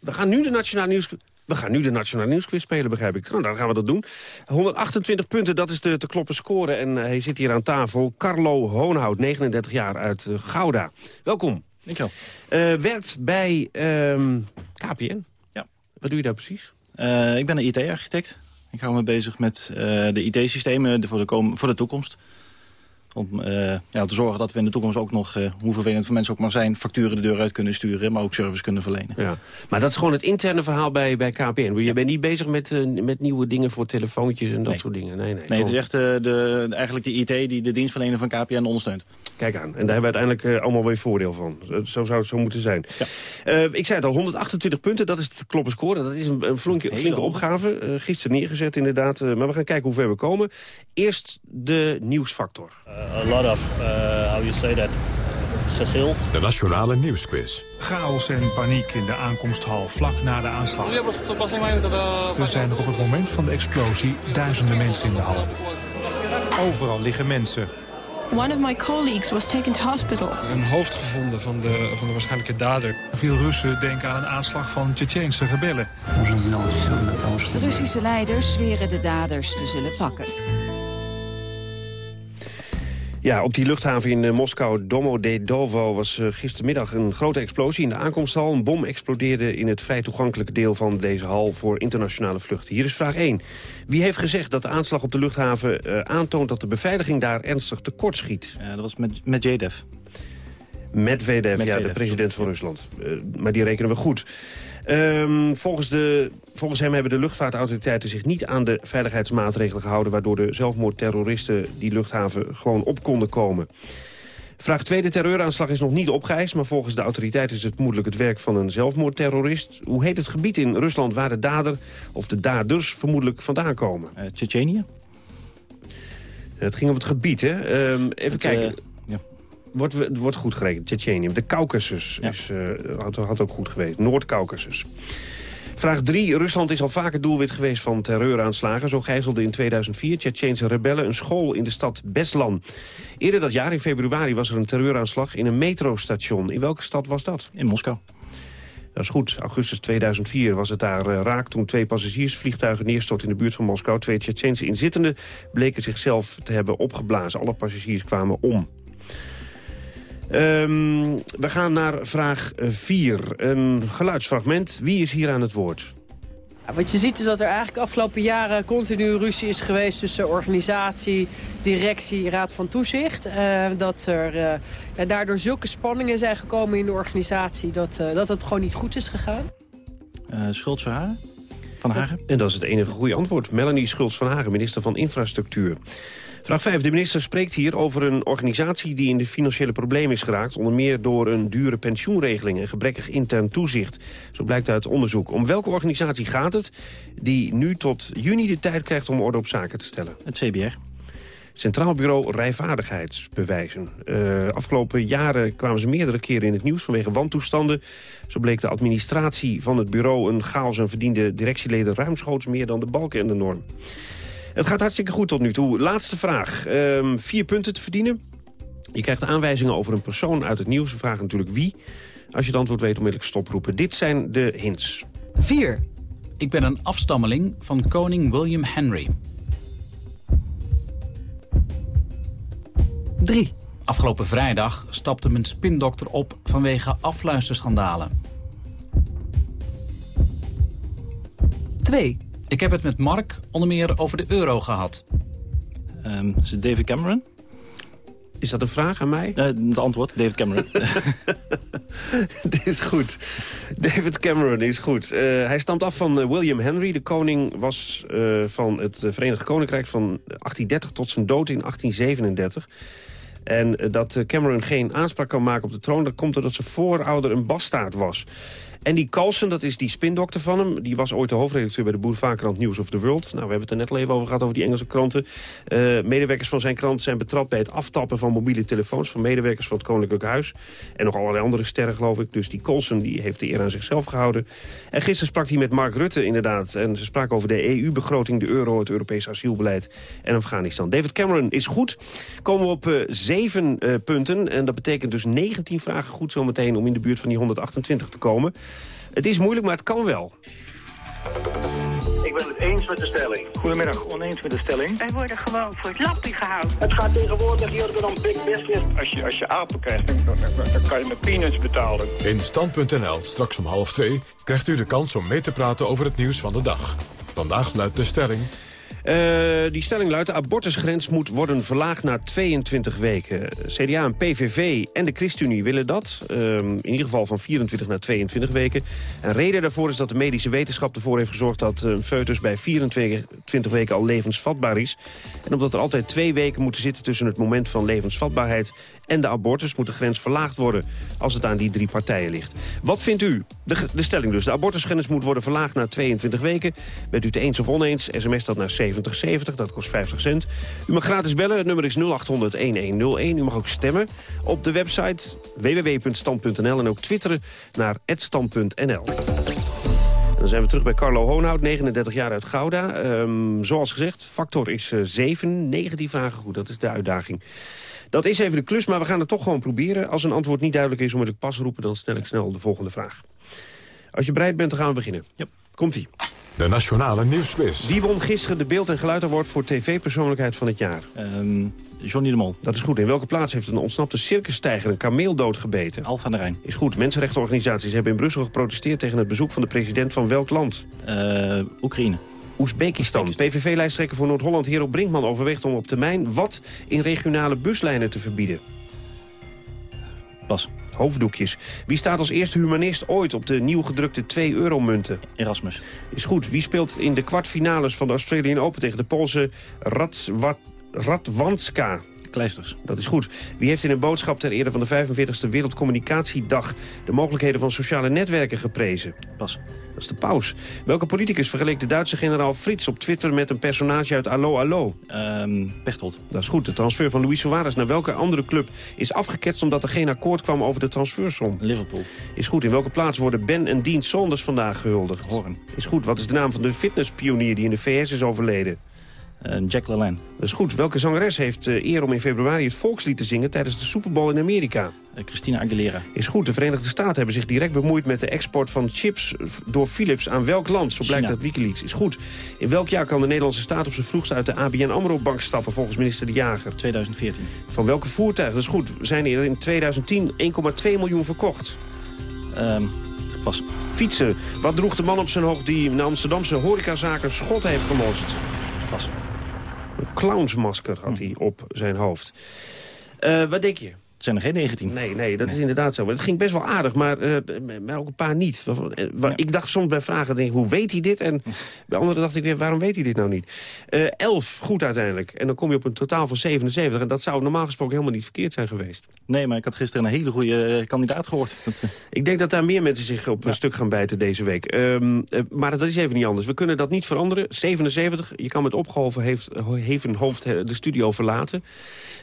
We gaan nu de Nationale Nieuws... We gaan nu de Nationale Nieuwsquiz spelen, begrijp ik. Nou, dan gaan we dat doen. 128 punten, dat is de te kloppen score. En uh, hij zit hier aan tafel. Carlo Hoonhout, 39 jaar, uit uh, Gouda. Welkom. Dankjewel. Uh, werkt bij um, KPN. Ja. Wat doe je daar precies? Uh, ik ben een IT-architect. Ik hou me bezig met uh, de IT-systemen voor, de voor de toekomst. Om uh, ja, te zorgen dat we in de toekomst ook nog, uh, hoe vervelend voor mensen ook maar zijn... facturen de deur uit kunnen sturen, maar ook service kunnen verlenen. Ja. Maar dat is gewoon het interne verhaal bij, bij KPN. Je bent niet bezig met, uh, met nieuwe dingen voor telefoontjes en dat soort dingen. Nee, nee, nee het is echt de, eigenlijk de IT die de dienstverlener van KPN ondersteunt. Kijk aan. En daar hebben we uiteindelijk allemaal weer voordeel van. Zo zou het zo moeten zijn. Ja. ik zei het al, 128 punten, dat is het kloppen score. Dat is een, een flinke, flinke opgave. gisteren neergezet inderdaad. maar we gaan kijken hoe ver we komen. Eerst de nieuwsfactor. A lot of, uh, how you say that, Cecil. De Nationale Nieuwsquiz. Chaos en paniek in de aankomsthal vlak na de aanslag. We zijn nog op het moment van de explosie duizenden mensen in de hal. Overal liggen mensen. One of my colleagues was taken to hospital. Een hoofd gevonden van de, van de waarschijnlijke dader. Veel Russen denken aan een aanslag van Tsjetsjeense rebellen. Russische leiders zweren de daders te zullen pakken. Ja, op die luchthaven in uh, Moskou, Domodedovo, was uh, gistermiddag een grote explosie in de aankomsthal. Een bom explodeerde in het vrij toegankelijke deel van deze hal voor internationale vluchten. Hier is vraag 1. Wie heeft gezegd dat de aanslag op de luchthaven uh, aantoont dat de beveiliging daar ernstig tekort schiet? dat was met, met JDF. Medvedev, ja, de president van Rusland. maar die rekenen we goed. Um, volgens, de, volgens hem hebben de luchtvaartautoriteiten zich niet aan de veiligheidsmaatregelen gehouden... waardoor de zelfmoordterroristen die luchthaven gewoon op konden komen. Vraag 2. De terreuraanslag is nog niet opgeëist... maar volgens de autoriteiten is het moeilijk het werk van een zelfmoordterrorist. Hoe heet het gebied in Rusland waar de dader of de daders vermoedelijk vandaan komen? Uh, Tsjetsjenië? Het ging om het gebied, hè? Um, even het, kijken. Wordt, wordt goed gerekend, Tsjetsjenië. De Caucasus is, uh, had, had, ook goed geweest. Noord-Caucasus. Vraag 3. Rusland is al vaker doelwit geweest van terreuraanslagen. Zo gijzelden in 2004 Tsjetsjeense rebellen een school in de stad Beslan. Eerder dat jaar, in februari, was er een terreuraanslag in een metrostation. In welke stad was dat? In Moskou. Dat is goed. Augustus 2004 was het daar uh, raak toen twee passagiersvliegtuigen neerstortten in de buurt van Moskou. Twee Tsjetsjeense inzittenden bleken zichzelf te hebben opgeblazen. Alle passagiers kwamen om. Um, we gaan naar vraag 4. Een geluidsfragment. Wie is hier aan het woord? Wat je ziet is dat er eigenlijk afgelopen jaren continu ruzie is geweest tussen organisatie, directie, raad van toezicht. Uh, dat er uh, ja, daardoor zulke spanningen zijn gekomen in de organisatie dat, uh, dat het gewoon niet goed is gegaan. Schultz van Hagen? Van Hagen? En dat is het enige goede antwoord. Melanie Schultz van Hagen, minister van Infrastructuur. Vraag 5. De minister spreekt hier over een organisatie die in de financiële problemen is geraakt. Onder meer door een dure pensioenregeling en gebrekkig intern toezicht. Zo blijkt uit onderzoek. Om welke organisatie gaat het die nu tot juni de tijd krijgt om orde op zaken te stellen? Het CBR. Centraal Bureau Rijvaardigheidsbewijzen. Uh, afgelopen jaren kwamen ze meerdere keren in het nieuws vanwege wantoestanden. Zo bleek de administratie van het bureau een chaos en verdiende directieleden ruimschoots meer dan de balken en de norm. Het gaat hartstikke goed tot nu toe. Laatste vraag. Um, vier punten te verdienen. Je krijgt aanwijzingen over een persoon uit het nieuws. We vragen natuurlijk wie. Als je het antwoord weet, onmiddellijk stoproepen. Dit zijn de hints. 4. Ik ben een afstammeling van koning William Henry. 3. Afgelopen vrijdag stapte mijn spindokter op vanwege afluisterschandalen. 2. Ik heb het met Mark onder meer over de euro gehad. Um, is het David Cameron? Is dat een vraag aan mij? Uh, het antwoord, David Cameron. Dit is goed. David Cameron is goed. Uh, hij stamt af van uh, William Henry. De koning was uh, van het Verenigd Koninkrijk van 1830 tot zijn dood in 1837. En dat Cameron geen aanspraak kan maken op de troon... dat komt doordat zijn voorouder een bastaard was. En die Carlsen, dat is die spindokter van hem. Die was ooit de hoofdredacteur bij de Boulevardkrant News of the World. Nou, we hebben het er net al even over gehad, over die Engelse kranten. Uh, medewerkers van zijn krant zijn betrapt bij het aftappen van mobiele telefoons... van medewerkers van het Koninklijk Huis. En nog allerlei andere sterren, geloof ik. Dus die Colson die heeft de eer aan zichzelf gehouden. En gisteren sprak hij met Mark Rutte, inderdaad. En ze spraken over de EU-begroting, de euro, het Europees asielbeleid en Afghanistan. David Cameron is goed. Komen we op uh, zeven uh, punten. En dat betekent dus 19 vragen goed zometeen om in de buurt van die 128 te komen. Het is moeilijk, maar het kan wel. Ik ben het eens met de stelling. Goedemiddag, oneens met de stelling. Wij worden gewoon voor het lappie gehouden. Het gaat tegenwoordig hier dan big business. Als je, als je apen krijgt, dan, dan, dan kan je met peanuts betalen. In Stand.nl, straks om half twee, krijgt u de kans om mee te praten over het nieuws van de dag. Vandaag luidt de stelling... Eh, die stelling luidt, de abortusgrens moet worden verlaagd naar 22 weken. CDA en PVV en de ChristenUnie willen dat. Ehm, in ieder geval van 24 naar 22 weken. En reden daarvoor is dat de medische wetenschap ervoor heeft gezorgd... dat een foetus bij 24 weken al levensvatbaar is. En omdat er altijd twee weken moeten zitten tussen het moment van levensvatbaarheid... en de abortus moet de grens verlaagd worden als het aan die drie partijen ligt. Wat vindt u? De, de stelling dus. De abortusgrens moet worden verlaagd naar 22 weken. Bent u het eens of oneens? SMS dat naar 7070, dat kost 50 cent. U mag gratis bellen, het nummer is 0800-1101. U mag ook stemmen op de website www.stand.nl... en ook twitteren naar @stand.nl. Dan zijn we terug bij Carlo Hoonhout, 39 jaar uit Gouda. Ehm, zoals gezegd, factor is uh, 7, 19 vragen goed, dat is de uitdaging. Dat is even de klus, maar we gaan het toch gewoon proberen. Als een antwoord niet duidelijk is, moet ik pas roepen... dan stel ik snel de volgende vraag. Als je bereid bent, dan gaan we beginnen. Ja. Komt-ie. De Nationale Nieuwsquiz. Wie won gisteren de Beeld- en Geluid Award voor TV-persoonlijkheid van het jaar? Um, Johnny de Mol. Dat is goed. In welke plaats heeft een ontsnapte circustijger een kameel doodgebeten? Alfa aan de Rijn. Is goed. Mensenrechtenorganisaties hebben in Brussel geprotesteerd tegen het bezoek van de president van welk land? Uh, Oekraïne. Oezbekistan. PVV-lijsttrekker voor Noord-Holland, Hero Brinkman, overweegt om op termijn wat in regionale buslijnen te verbieden. Pas. Hoofddoekjes. Wie staat als eerste humanist ooit op de nieuw gedrukte 2-euro-munten? Erasmus. Is goed. Wie speelt in de kwartfinales van de Australian Open tegen de Poolse Radwanska? Kleisters. Dat is goed. Wie heeft in een boodschap ter ere van de 45e Wereldcommunicatiedag... de mogelijkheden van sociale netwerken geprezen? Pas. Dat is de paus. Welke politicus vergeleek de Duitse generaal Frits op Twitter... met een personage uit Allo Allo? Um, Pechtold. Dat is goed. De transfer van Luis Suarez naar welke andere club is afgeketst... omdat er geen akkoord kwam over de transfersom? Liverpool. Is goed. In welke plaats worden Ben en Dean Saunders vandaag gehuldigd? Hoorn. Is goed. Wat is de naam van de fitnesspionier die in de VS is overleden? Jack LaLanne. Dat is goed. Welke zangeres heeft uh, eer om in februari het volkslied te zingen... tijdens de Super Bowl in Amerika? Uh, Christina Aguilera. Is goed. De Verenigde Staten hebben zich direct bemoeid... met de export van chips door Philips aan welk land? Zo blijkt China. uit Wikileaks. Is goed. In welk jaar kan de Nederlandse staat op zijn vroegst... uit de ABN AMRO-bank stappen volgens minister De Jager? 2014. Van welke voertuigen? Dat is goed. Zijn er in 2010 1,2 miljoen verkocht? Um, pas. Fietsen. Wat droeg de man op zijn hoofd... die in de Amsterdamse horecazaken schot heeft gelost? Pas. Een clownsmasker had hij op zijn hoofd. Uh, wat denk je? Het zijn er geen 19. Nee, nee, dat is inderdaad zo. Het ging best wel aardig, maar, uh, maar ook een paar niet. Ja. Ik dacht soms bij vragen, denk, hoe weet hij dit? En bij anderen dacht ik weer, waarom weet hij dit nou niet? Uh, elf, goed uiteindelijk. En dan kom je op een totaal van 77. En dat zou normaal gesproken helemaal niet verkeerd zijn geweest. Nee, maar ik had gisteren een hele goede kandidaat gehoord. Ik denk dat daar meer mensen zich op ja. een stuk gaan bijten deze week. Um, maar dat is even niet anders. We kunnen dat niet veranderen. 77, je kan met opgehoven heeft, heven hoofd de studio verlaten.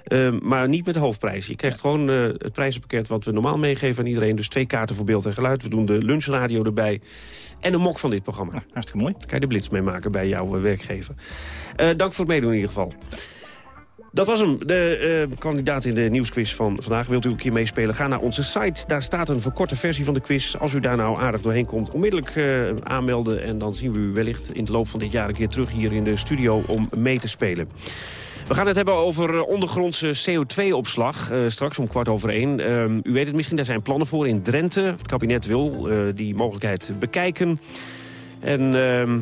Uh, maar niet met de hoofdprijs. Je krijgt gewoon uh, het prijzenpakket wat we normaal meegeven aan iedereen. Dus twee kaarten voor beeld en geluid. We doen de lunchradio erbij. En een mok van dit programma. Ja, hartstikke mooi. Daar kan je de blitz mee maken bij jouw uh, werkgever. dank voor het meedoen in ieder geval. Dat was hem, de uh, kandidaat in de nieuwsquiz van vandaag. Wilt u een keer meespelen? Ga naar onze site. Daar staat een verkorte versie van de quiz. Als u daar nou aardig doorheen komt, onmiddellijk uh, aanmelden. En dan zien we u wellicht in de loop van dit jaar een keer terug hier in de studio om mee te spelen. We gaan het hebben over ondergrondse CO2-opslag, uh, straks om kwart over één. Uh, u weet het misschien, daar zijn plannen voor in Drenthe. Het kabinet wil die mogelijkheid bekijken. En uh,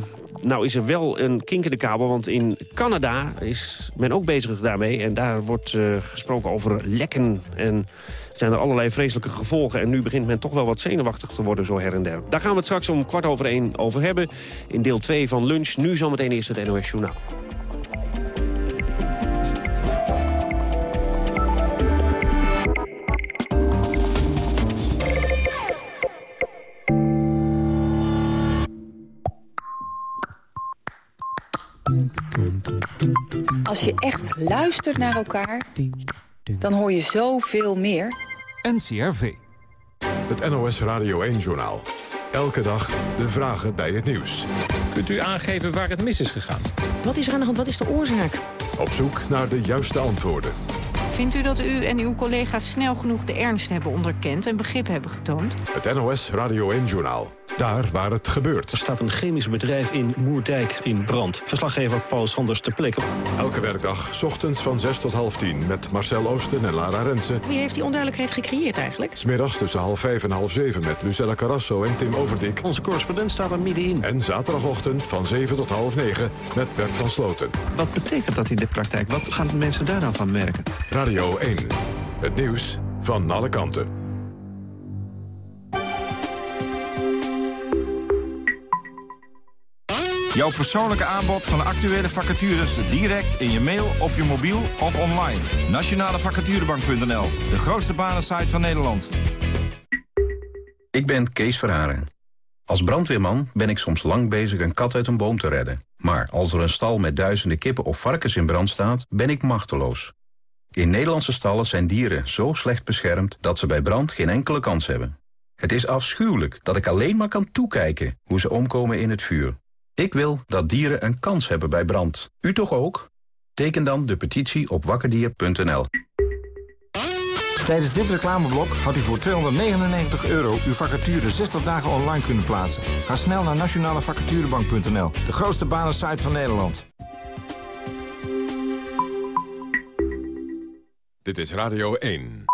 nou is er wel een kink in de kabel, want in Canada is men ook bezig daarmee. En daar wordt uh, gesproken over lekken en zijn er allerlei vreselijke gevolgen. En nu begint men toch wel wat zenuwachtig te worden, zo her en der. Daar gaan we het straks om kwart over één over hebben. In deel 2 van lunch. Nu zometeen eerst het NOS Journaal. Als je echt luistert naar elkaar, dan hoor je zoveel meer. NCRV. Het NOS Radio 1-journaal. Elke dag de vragen bij het nieuws. Kunt u aangeven waar het mis is gegaan? Wat is er aan de hand? Wat is de oorzaak? Op zoek naar de juiste antwoorden. Vindt u dat u en uw collega's snel genoeg de ernst hebben onderkend en begrip hebben getoond? Het NOS Radio 1-journaal. Daar waar het gebeurt. Er staat een chemisch bedrijf in Moerdijk in brand. Verslaggever Paul Sanders ter plekke. Elke werkdag, 's ochtends van 6 tot half 10... met Marcel Oosten en Lara Rensen. Wie heeft die onduidelijkheid gecreëerd eigenlijk? Smiddags tussen half 5 en half 7 met Lucella Carrasso en Tim Overdik. Onze correspondent staat er middenin. En zaterdagochtend van 7 tot half 9 met Bert van Sloten. Wat betekent dat in de praktijk? Wat gaan de mensen daar dan van merken? Radio 1. Het nieuws van alle kanten. Jouw persoonlijke aanbod van actuele vacatures direct in je mail, op je mobiel of online. Nationalevacaturebank.nl, de grootste banensite van Nederland. Ik ben Kees Verharen. Als brandweerman ben ik soms lang bezig een kat uit een boom te redden. Maar als er een stal met duizenden kippen of varkens in brand staat, ben ik machteloos. In Nederlandse stallen zijn dieren zo slecht beschermd dat ze bij brand geen enkele kans hebben. Het is afschuwelijk dat ik alleen maar kan toekijken hoe ze omkomen in het vuur. Ik wil dat dieren een kans hebben bij brand. U toch ook? Teken dan de petitie op wakkerdier.nl. Tijdens dit reclameblok had u voor 299 euro uw vacature 60 dagen online kunnen plaatsen. Ga snel naar nationalevacaturebank.nl, de grootste banensite van Nederland. Dit is Radio 1.